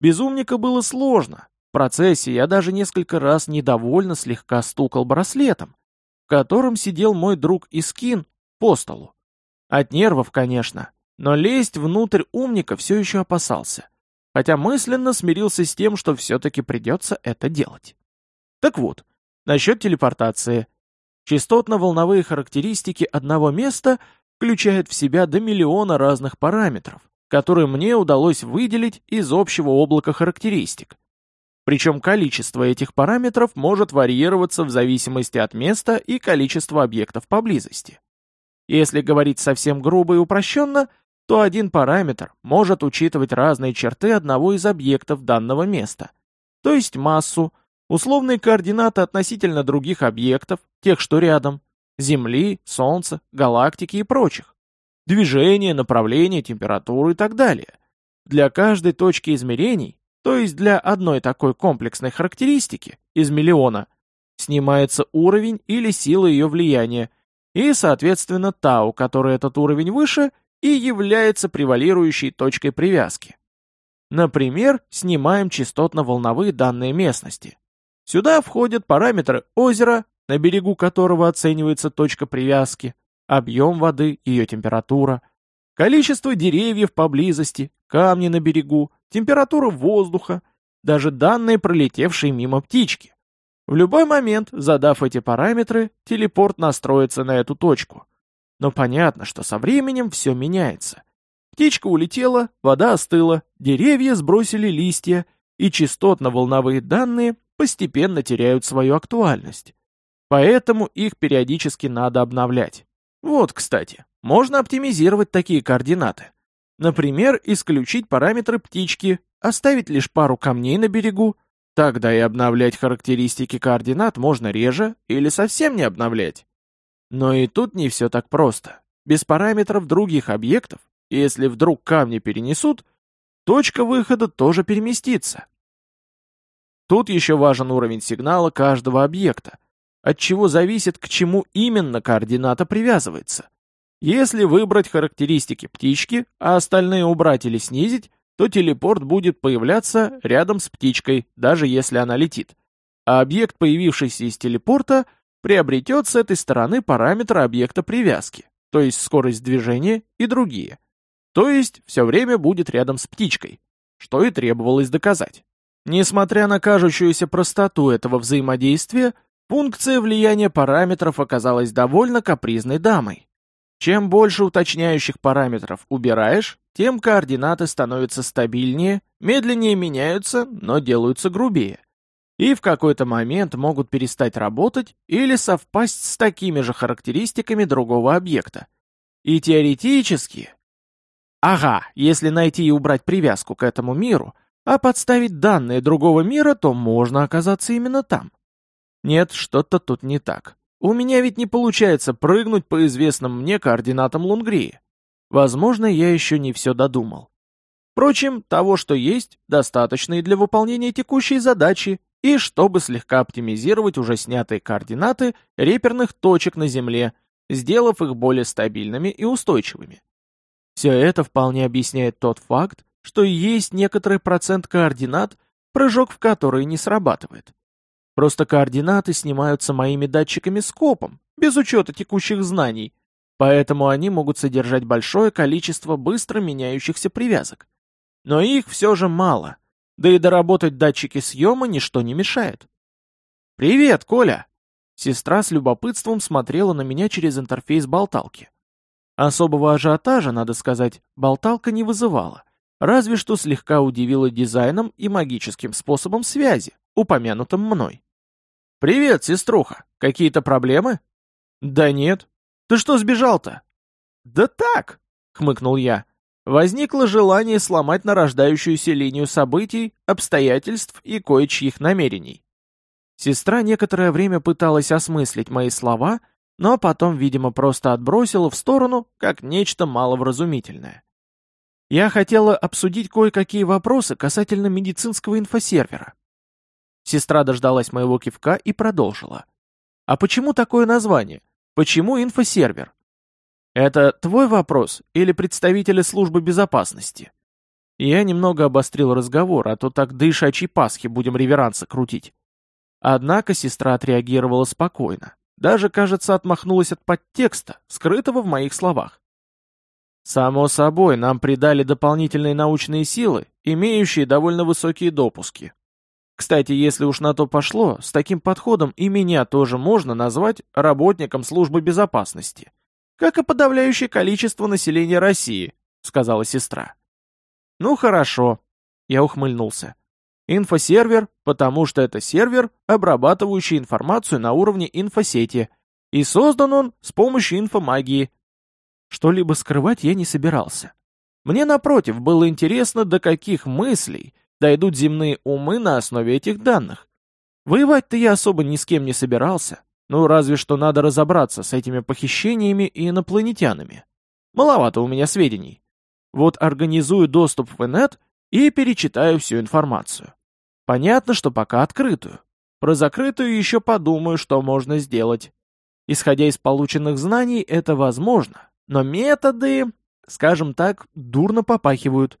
[SPEAKER 1] Безумника было сложно. В процессе я даже несколько раз недовольно слегка стукал браслетом, в котором сидел мой друг Искин по столу. От нервов, конечно, но лезть внутрь умника все еще опасался, хотя мысленно смирился с тем, что все-таки придется это делать. Так вот, насчет телепортации. Частотно-волновые характеристики одного места включают в себя до миллиона разных параметров, которые мне удалось выделить из общего облака характеристик. Причем количество этих параметров может варьироваться в зависимости от места и количества объектов поблизости. Если говорить совсем грубо и упрощенно, то один параметр может учитывать разные черты одного из объектов данного места, то есть массу, условные координаты относительно других объектов, тех, что рядом, Земли, Солнца, галактики и прочих, движение, направление, температуру и так далее. Для каждой точки измерений, то есть для одной такой комплексной характеристики из миллиона, снимается уровень или сила ее влияния, и, соответственно, тау, который этот уровень выше, и является превалирующей точкой привязки. Например, снимаем частотно-волновые данные местности. Сюда входят параметры озера, на берегу которого оценивается точка привязки, объем воды, ее температура, количество деревьев поблизости, камни на берегу, температура воздуха, даже данные пролетевшие мимо птички. В любой момент, задав эти параметры, телепорт настроится на эту точку. Но понятно, что со временем все меняется. Птичка улетела, вода остыла, деревья сбросили листья, и частотно-волновые данные постепенно теряют свою актуальность. Поэтому их периодически надо обновлять. Вот, кстати, можно оптимизировать такие координаты. Например, исключить параметры птички, оставить лишь пару камней на берегу, тогда и обновлять характеристики координат можно реже или совсем не обновлять. Но и тут не все так просто. Без параметров других объектов, если вдруг камни перенесут, точка выхода тоже переместится. Тут еще важен уровень сигнала каждого объекта, от чего зависит, к чему именно координата привязывается. Если выбрать характеристики птички, а остальные убрать или снизить, то телепорт будет появляться рядом с птичкой, даже если она летит. А объект, появившийся из телепорта, приобретет с этой стороны параметры объекта привязки, то есть скорость движения и другие. То есть все время будет рядом с птичкой, что и требовалось доказать. Несмотря на кажущуюся простоту этого взаимодействия, Функция влияния параметров оказалась довольно капризной дамой. Чем больше уточняющих параметров убираешь, тем координаты становятся стабильнее, медленнее меняются, но делаются грубее. И в какой-то момент могут перестать работать или совпасть с такими же характеристиками другого объекта. И теоретически... Ага, если найти и убрать привязку к этому миру, а подставить данные другого мира, то можно оказаться именно там. Нет, что-то тут не так. У меня ведь не получается прыгнуть по известным мне координатам Лунгрии. Возможно, я еще не все додумал. Впрочем, того, что есть, достаточно и для выполнения текущей задачи, и чтобы слегка оптимизировать уже снятые координаты реперных точек на Земле, сделав их более стабильными и устойчивыми. Все это вполне объясняет тот факт, что есть некоторый процент координат, прыжок в которые не срабатывает. Просто координаты снимаются моими датчиками-скопом, без учета текущих знаний, поэтому они могут содержать большое количество быстро меняющихся привязок. Но их все же мало, да и доработать датчики съема ничто не мешает. «Привет, Коля!» Сестра с любопытством смотрела на меня через интерфейс болталки. Особого ажиотажа, надо сказать, болталка не вызывала, разве что слегка удивила дизайном и магическим способом связи, упомянутым мной. «Привет, сеструха. Какие-то проблемы?» «Да нет. Ты что сбежал-то?» «Да так», — хмыкнул я. Возникло желание сломать нарождающуюся линию событий, обстоятельств и кое-чьих намерений. Сестра некоторое время пыталась осмыслить мои слова, но потом, видимо, просто отбросила в сторону, как нечто маловразумительное. Я хотела обсудить кое-какие вопросы касательно медицинского инфосервера. Сестра дождалась моего кивка и продолжила. «А почему такое название? Почему инфосервер?» «Это твой вопрос или представители службы безопасности?» Я немного обострил разговор, а то так до Пасхи будем реверансы крутить. Однако сестра отреагировала спокойно. Даже, кажется, отмахнулась от подтекста, скрытого в моих словах. Само собой, нам придали дополнительные научные силы, имеющие довольно высокие допуски. Кстати, если уж на то пошло, с таким подходом и меня тоже можно назвать работником службы безопасности. Как и подавляющее количество населения России, сказала сестра. Ну хорошо, я ухмыльнулся. Инфосервер, потому что это сервер, обрабатывающий информацию на уровне инфосети, и создан он с помощью инфомагии. Что-либо скрывать я не собирался. Мне, напротив, было интересно, до каких мыслей дойдут земные умы на основе этих данных. Воевать-то я особо ни с кем не собирался, ну разве что надо разобраться с этими похищениями и инопланетянами. Маловато у меня сведений. Вот организую доступ в инет и перечитаю всю информацию. Понятно, что пока открытую. Про закрытую еще подумаю, что можно сделать. Исходя из полученных знаний, это возможно, но методы, скажем так, дурно попахивают.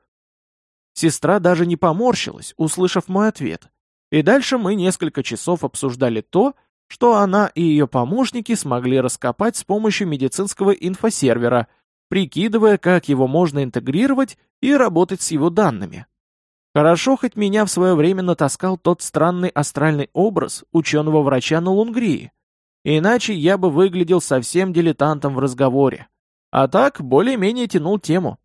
[SPEAKER 1] Сестра даже не поморщилась, услышав мой ответ. И дальше мы несколько часов обсуждали то, что она и ее помощники смогли раскопать с помощью медицинского инфосервера, прикидывая, как его можно интегрировать и работать с его данными. Хорошо, хоть меня в свое время натаскал тот странный астральный образ ученого-врача на Лунгрии. Иначе я бы выглядел совсем дилетантом в разговоре. А так, более-менее тянул тему.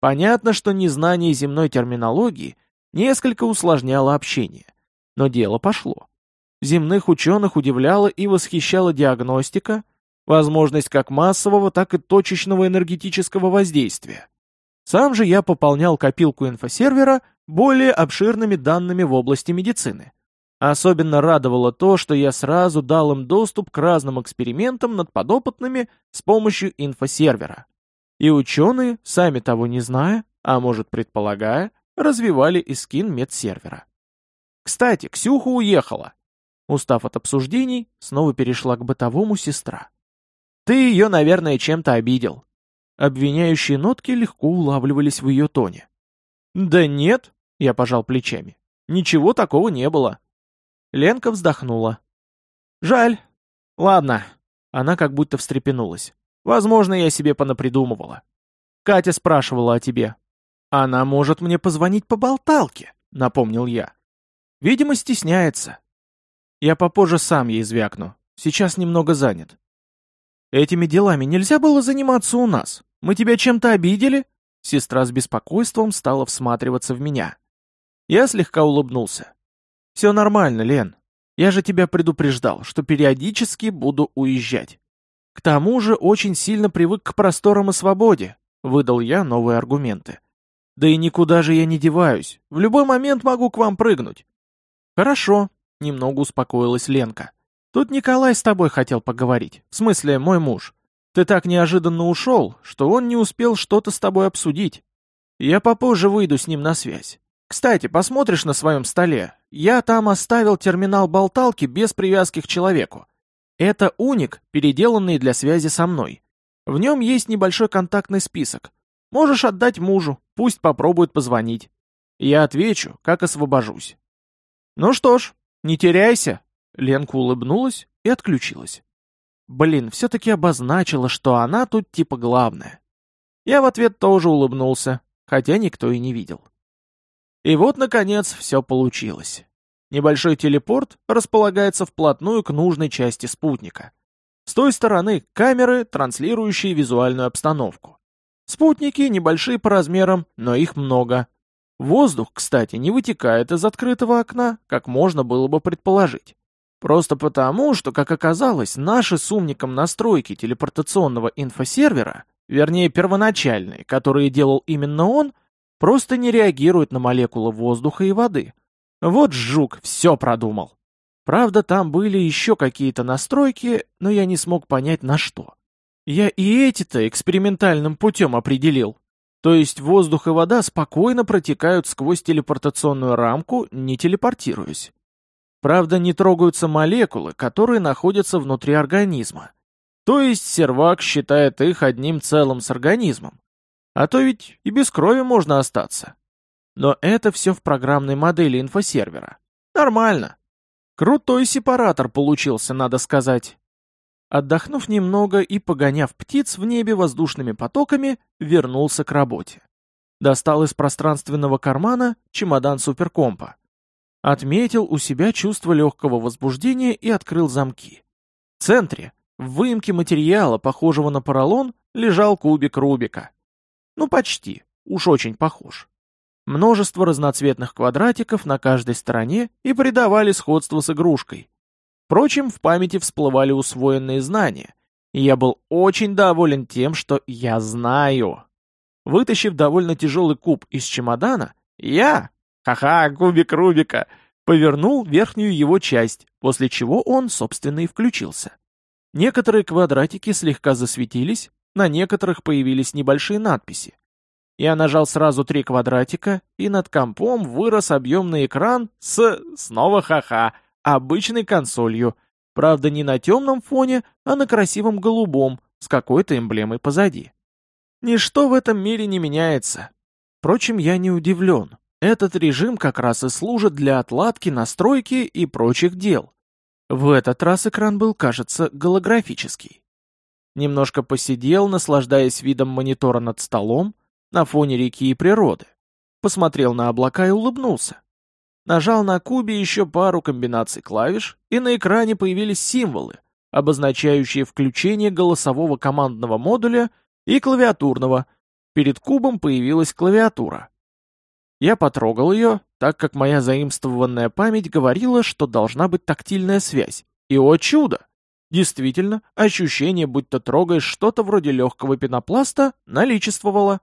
[SPEAKER 1] Понятно, что незнание земной терминологии несколько усложняло общение. Но дело пошло. Земных ученых удивляла и восхищала диагностика, возможность как массового, так и точечного энергетического воздействия. Сам же я пополнял копилку инфосервера более обширными данными в области медицины. Особенно радовало то, что я сразу дал им доступ к разным экспериментам над подопытными с помощью инфосервера. И ученые, сами того не зная, а может предполагая, развивали искин медсервера. Кстати, Ксюха уехала. Устав от обсуждений, снова перешла к бытовому сестра. Ты ее, наверное, чем-то обидел. Обвиняющие нотки легко улавливались в ее тоне. Да нет, я пожал плечами. Ничего такого не было. Ленка вздохнула. «Жаль. Ладно». Она как будто встрепенулась. «Возможно, я себе понапридумывала. Катя спрашивала о тебе. Она может мне позвонить по болталке», — напомнил я. «Видимо, стесняется. Я попозже сам ей звякну. Сейчас немного занят». «Этими делами нельзя было заниматься у нас. Мы тебя чем-то обидели?» Сестра с беспокойством стала всматриваться в меня. Я слегка улыбнулся. «Все нормально, Лен. Я же тебя предупреждал, что периодически буду уезжать. К тому же очень сильно привык к просторам и свободе», — выдал я новые аргументы. «Да и никуда же я не деваюсь. В любой момент могу к вам прыгнуть». «Хорошо», — немного успокоилась Ленка. «Тут Николай с тобой хотел поговорить. В смысле, мой муж. Ты так неожиданно ушел, что он не успел что-то с тобой обсудить. Я попозже выйду с ним на связь. Кстати, посмотришь на своем столе. Я там оставил терминал болталки без привязки к человеку. Это уник, переделанный для связи со мной. В нем есть небольшой контактный список. Можешь отдать мужу, пусть попробует позвонить. Я отвечу, как освобожусь. Ну что ж, не теряйся. Ленка улыбнулась и отключилась. Блин, все-таки обозначила, что она тут типа главная. Я в ответ тоже улыбнулся, хотя никто и не видел. И вот, наконец, все получилось. Небольшой телепорт располагается вплотную к нужной части спутника. С той стороны камеры, транслирующие визуальную обстановку. Спутники небольшие по размерам, но их много. Воздух, кстати, не вытекает из открытого окна, как можно было бы предположить. Просто потому, что, как оказалось, наши с умником настройки телепортационного инфосервера, вернее первоначальные, которые делал именно он, просто не реагирует на молекулы воздуха и воды. Вот жук, все продумал. Правда, там были еще какие-то настройки, но я не смог понять на что. Я и эти-то экспериментальным путем определил. То есть воздух и вода спокойно протекают сквозь телепортационную рамку, не телепортируясь. Правда, не трогаются молекулы, которые находятся внутри организма. То есть сервак считает их одним целым с организмом. А то ведь и без крови можно остаться. Но это все в программной модели инфосервера. Нормально. Крутой сепаратор получился, надо сказать. Отдохнув немного и погоняв птиц в небе воздушными потоками, вернулся к работе. Достал из пространственного кармана чемодан суперкомпа. Отметил у себя чувство легкого возбуждения и открыл замки. В центре, в выемке материала, похожего на поролон, лежал кубик Рубика. Ну почти, уж очень похож. Множество разноцветных квадратиков на каждой стороне и придавали сходство с игрушкой. Впрочем, в памяти всплывали усвоенные знания, и я был очень доволен тем, что я знаю. Вытащив довольно тяжелый куб из чемодана, я, ха-ха, кубик Рубика, повернул верхнюю его часть, после чего он, собственно, и включился. Некоторые квадратики слегка засветились, на некоторых появились небольшие надписи. Я нажал сразу три квадратика, и над компом вырос объемный экран с, снова ха-ха, обычной консолью, правда не на темном фоне, а на красивом голубом, с какой-то эмблемой позади. Ничто в этом мире не меняется. Впрочем, я не удивлен. Этот режим как раз и служит для отладки, настройки и прочих дел. В этот раз экран был, кажется, голографический. Немножко посидел, наслаждаясь видом монитора над столом, на фоне реки и природы. Посмотрел на облака и улыбнулся. Нажал на кубе еще пару комбинаций клавиш, и на экране появились символы, обозначающие включение голосового командного модуля и клавиатурного. Перед кубом появилась клавиатура. Я потрогал ее, так как моя заимствованная память говорила, что должна быть тактильная связь. И, о чудо! Действительно, ощущение, будто трогаешь что-то вроде легкого пенопласта, наличествовало.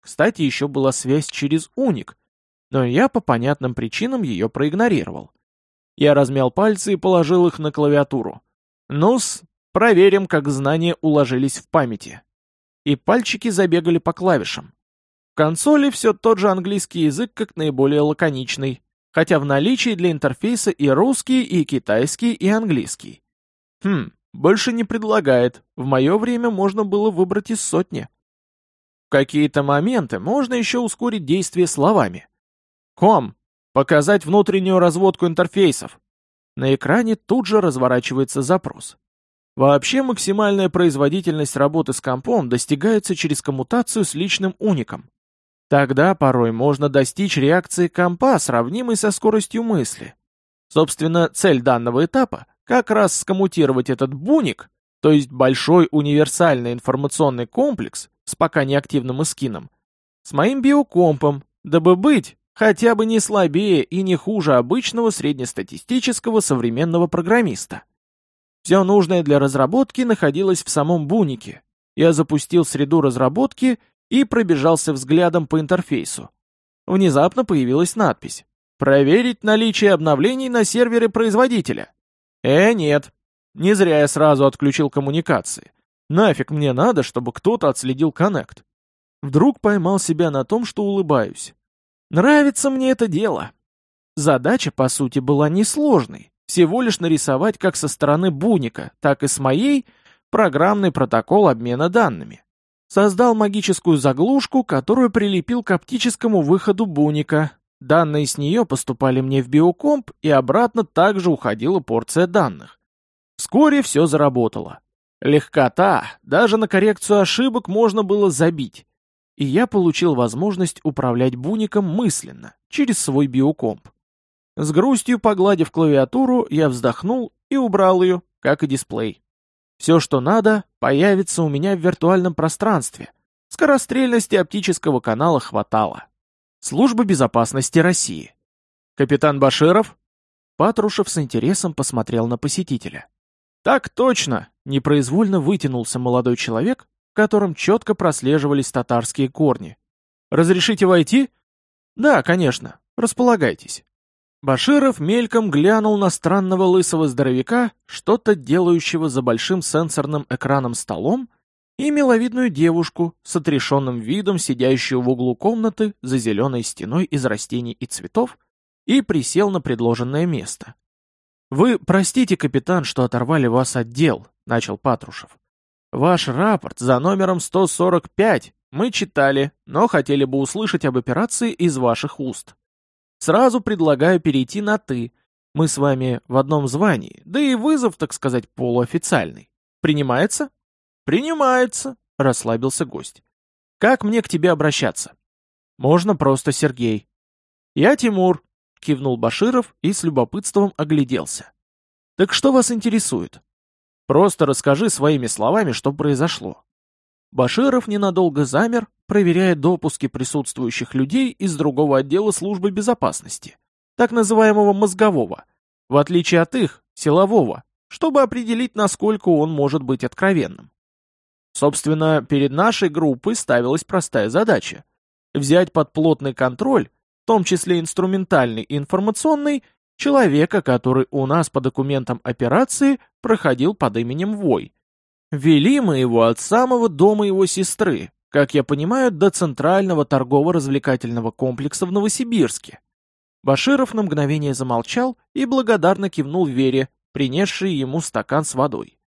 [SPEAKER 1] Кстати, еще была связь через уник, но я по понятным причинам ее проигнорировал. Я размял пальцы и положил их на клавиатуру. Ну-с, проверим, как знания уложились в памяти. И пальчики забегали по клавишам. В консоли все тот же английский язык как наиболее лаконичный, хотя в наличии для интерфейса и русский, и китайский, и английский. Хм, больше не предлагает, в мое время можно было выбрать из сотни. В какие-то моменты можно еще ускорить действие словами. Ком, показать внутреннюю разводку интерфейсов. На экране тут же разворачивается запрос. Вообще максимальная производительность работы с компом достигается через коммутацию с личным уником. Тогда порой можно достичь реакции компа, сравнимой со скоростью мысли. Собственно, цель данного этапа – как раз скоммутировать этот буник, то есть большой универсальный информационный комплекс с пока неактивным эскином, с моим биокомпом, дабы быть хотя бы не слабее и не хуже обычного среднестатистического современного программиста. Все нужное для разработки находилось в самом бунике. Я запустил среду разработки – и пробежался взглядом по интерфейсу. Внезапно появилась надпись «Проверить наличие обновлений на сервере производителя». Э, нет. Не зря я сразу отключил коммуникации. Нафиг мне надо, чтобы кто-то отследил коннект. Вдруг поймал себя на том, что улыбаюсь. Нравится мне это дело. Задача, по сути, была несложной. Всего лишь нарисовать как со стороны Буника, так и с моей программный протокол обмена данными. Создал магическую заглушку, которую прилепил к оптическому выходу Буника. Данные с нее поступали мне в биокомп, и обратно также уходила порция данных. Вскоре все заработало. Легкота, даже на коррекцию ошибок можно было забить. И я получил возможность управлять Буником мысленно, через свой биокомп. С грустью погладив клавиатуру, я вздохнул и убрал ее, как и дисплей. Все, что надо, появится у меня в виртуальном пространстве. Скорострельности оптического канала хватало. Служба безопасности России. Капитан Баширов? Патрушев с интересом посмотрел на посетителя. Так точно, непроизвольно вытянулся молодой человек, в котором четко прослеживались татарские корни. Разрешите войти? Да, конечно. Располагайтесь. Баширов мельком глянул на странного лысого здоровяка, что-то делающего за большим сенсорным экраном столом, и миловидную девушку с отрешенным видом, сидящую в углу комнаты за зеленой стеной из растений и цветов, и присел на предложенное место. «Вы простите, капитан, что оторвали вас от дел», — начал Патрушев. «Ваш рапорт за номером 145 мы читали, но хотели бы услышать об операции из ваших уст». Сразу предлагаю перейти на «ты». Мы с вами в одном звании, да и вызов, так сказать, полуофициальный. Принимается? Принимается, расслабился гость. Как мне к тебе обращаться? Можно просто Сергей. Я Тимур. кивнул Баширов и с любопытством огляделся. Так что вас интересует? Просто расскажи своими словами, что произошло. Баширов ненадолго замер, проверяя допуски присутствующих людей из другого отдела службы безопасности, так называемого мозгового, в отличие от их, силового, чтобы определить, насколько он может быть откровенным. Собственно, перед нашей группой ставилась простая задача – взять под плотный контроль, в том числе инструментальный и информационный, человека, который у нас по документам операции проходил под именем Вой. Вели мы его от самого дома его сестры, как я понимаю, до центрального торгово-развлекательного комплекса в Новосибирске. Баширов на мгновение замолчал и благодарно кивнул Вере, принесшей ему стакан с водой.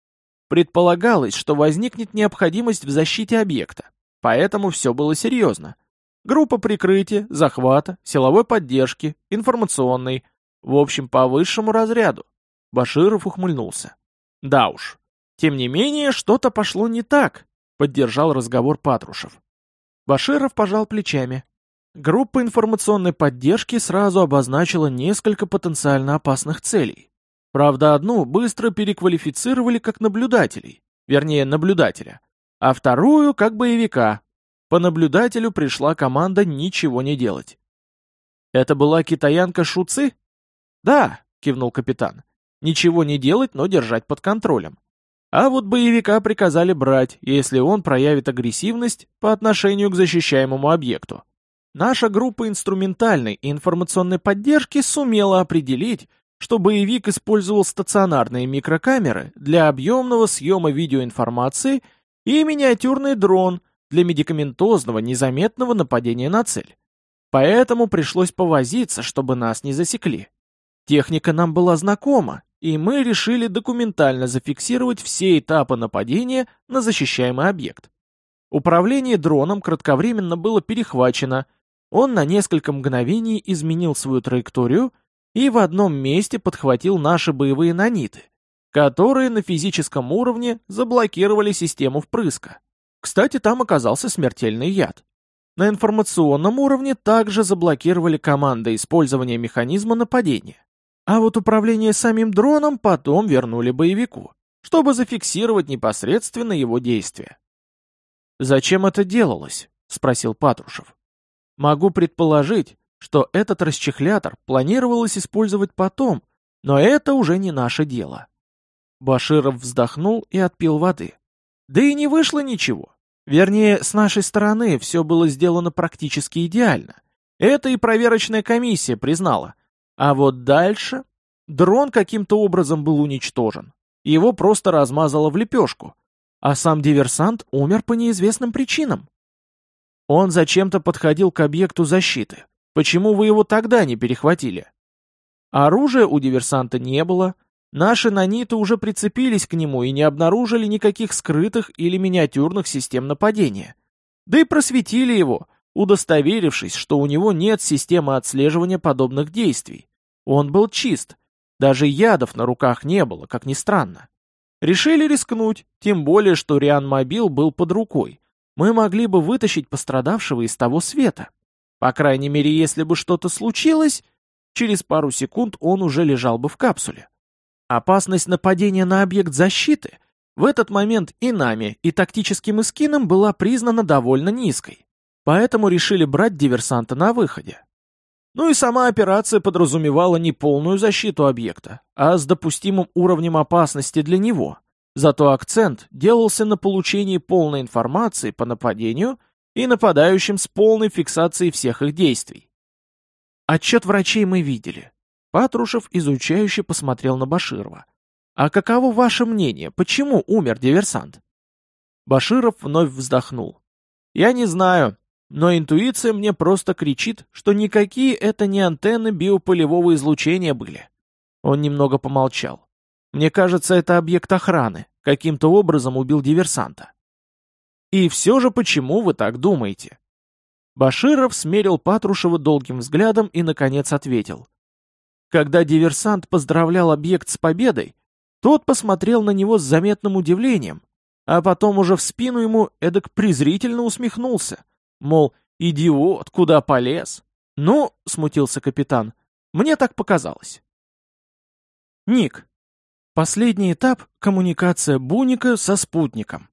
[SPEAKER 1] Предполагалось, что возникнет необходимость в защите объекта, поэтому все было серьезно. Группа прикрытия, захвата, силовой поддержки, информационной, в общем, по высшему разряду. Баширов ухмыльнулся. Да уж. Тем не менее, что-то пошло не так, поддержал разговор Патрушев. Баширов пожал плечами. Группа информационной поддержки сразу обозначила несколько потенциально опасных целей. Правда, одну быстро переквалифицировали как наблюдателей, вернее, наблюдателя, а вторую как боевика. По наблюдателю пришла команда ничего не делать. Это была китаянка Шуцы? Да, кивнул капитан. Ничего не делать, но держать под контролем. А вот боевика приказали брать, если он проявит агрессивность по отношению к защищаемому объекту. Наша группа инструментальной и информационной поддержки сумела определить, что боевик использовал стационарные микрокамеры для объемного съема видеоинформации и миниатюрный дрон для медикаментозного незаметного нападения на цель. Поэтому пришлось повозиться, чтобы нас не засекли. Техника нам была знакома, и мы решили документально зафиксировать все этапы нападения на защищаемый объект. Управление дроном кратковременно было перехвачено, он на несколько мгновений изменил свою траекторию – и в одном месте подхватил наши боевые наниты, которые на физическом уровне заблокировали систему впрыска. Кстати, там оказался смертельный яд. На информационном уровне также заблокировали команды использования механизма нападения. А вот управление самим дроном потом вернули боевику, чтобы зафиксировать непосредственно его действия. «Зачем это делалось?» — спросил Патрушев. «Могу предположить, что этот расчехлятор планировалось использовать потом, но это уже не наше дело. Баширов вздохнул и отпил воды. Да и не вышло ничего. Вернее, с нашей стороны все было сделано практически идеально. Это и проверочная комиссия признала. А вот дальше... Дрон каким-то образом был уничтожен. Его просто размазало в лепешку. А сам диверсант умер по неизвестным причинам. Он зачем-то подходил к объекту защиты. Почему вы его тогда не перехватили? Оружия у диверсанта не было. Наши наниты уже прицепились к нему и не обнаружили никаких скрытых или миниатюрных систем нападения. Да и просветили его, удостоверившись, что у него нет системы отслеживания подобных действий. Он был чист. Даже ядов на руках не было, как ни странно. Решили рискнуть, тем более, что Риан-мобил был под рукой. Мы могли бы вытащить пострадавшего из того света. По крайней мере, если бы что-то случилось, через пару секунд он уже лежал бы в капсуле. Опасность нападения на объект защиты в этот момент и нами, и тактическим эскином была признана довольно низкой. Поэтому решили брать диверсанта на выходе. Ну и сама операция подразумевала не полную защиту объекта, а с допустимым уровнем опасности для него. Зато акцент делался на получении полной информации по нападению и нападающим с полной фиксацией всех их действий. Отчет врачей мы видели. Патрушев изучающе посмотрел на Баширова. «А каково ваше мнение, почему умер диверсант?» Баширов вновь вздохнул. «Я не знаю, но интуиция мне просто кричит, что никакие это не антенны биополевого излучения были». Он немного помолчал. «Мне кажется, это объект охраны. Каким-то образом убил диверсанта. И все же почему вы так думаете? Баширов смерил Патрушева долгим взглядом и, наконец, ответил. Когда диверсант поздравлял объект с победой, тот посмотрел на него с заметным удивлением, а потом уже в спину ему эдак презрительно усмехнулся. Мол, идиот, куда полез? Ну, смутился капитан, Мне так показалось. Ник. Последний этап – коммуникация Буника со спутником.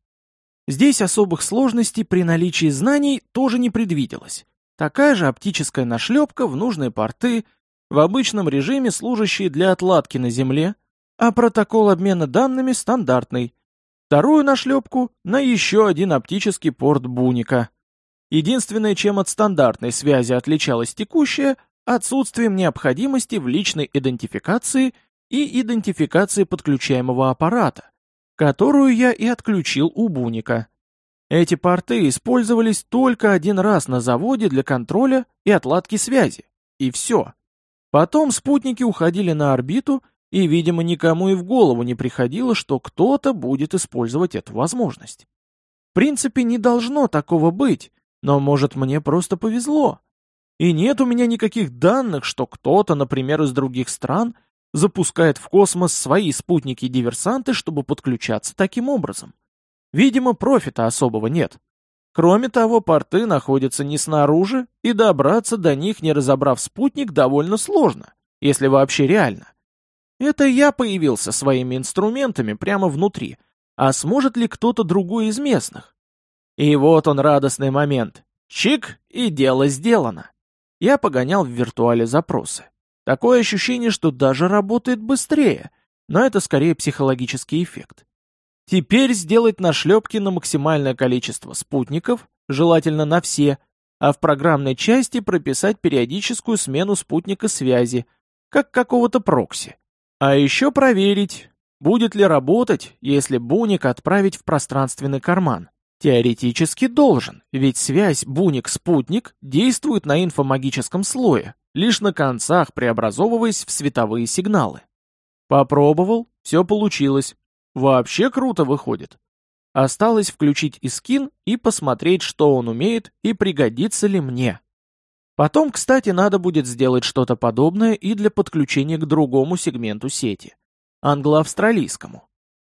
[SPEAKER 1] Здесь особых сложностей при наличии знаний тоже не предвиделось. Такая же оптическая нашлепка в нужные порты, в обычном режиме служащие для отладки на Земле, а протокол обмена данными стандартный. Вторую нашлепку на еще один оптический порт Буника. Единственное, чем от стандартной связи отличалась текущая, отсутствием необходимости в личной идентификации и идентификации подключаемого аппарата, которую я и отключил у Буника. Эти порты использовались только один раз на заводе для контроля и отладки связи. И все. Потом спутники уходили на орбиту, и, видимо, никому и в голову не приходило, что кто-то будет использовать эту возможность. В принципе, не должно такого быть, но, может, мне просто повезло. И нет у меня никаких данных, что кто-то, например, из других стран, запускает в космос свои спутники-диверсанты, чтобы подключаться таким образом. Видимо, профита особого нет. Кроме того, порты находятся не снаружи, и добраться до них, не разобрав спутник, довольно сложно, если вообще реально. Это я появился своими инструментами прямо внутри, а сможет ли кто-то другой из местных? И вот он радостный момент. Чик, и дело сделано. Я погонял в виртуале запросы. Такое ощущение, что даже работает быстрее, но это скорее психологический эффект. Теперь сделать нашлепки на максимальное количество спутников, желательно на все, а в программной части прописать периодическую смену спутника связи, как какого-то прокси. А еще проверить, будет ли работать, если буник отправить в пространственный карман. Теоретически должен, ведь связь буник-спутник действует на инфомагическом слое, лишь на концах преобразовываясь в световые сигналы. Попробовал, все получилось. Вообще круто выходит. Осталось включить Искин и посмотреть, что он умеет и пригодится ли мне. Потом, кстати, надо будет сделать что-то подобное и для подключения к другому сегменту сети, англо-австралийскому.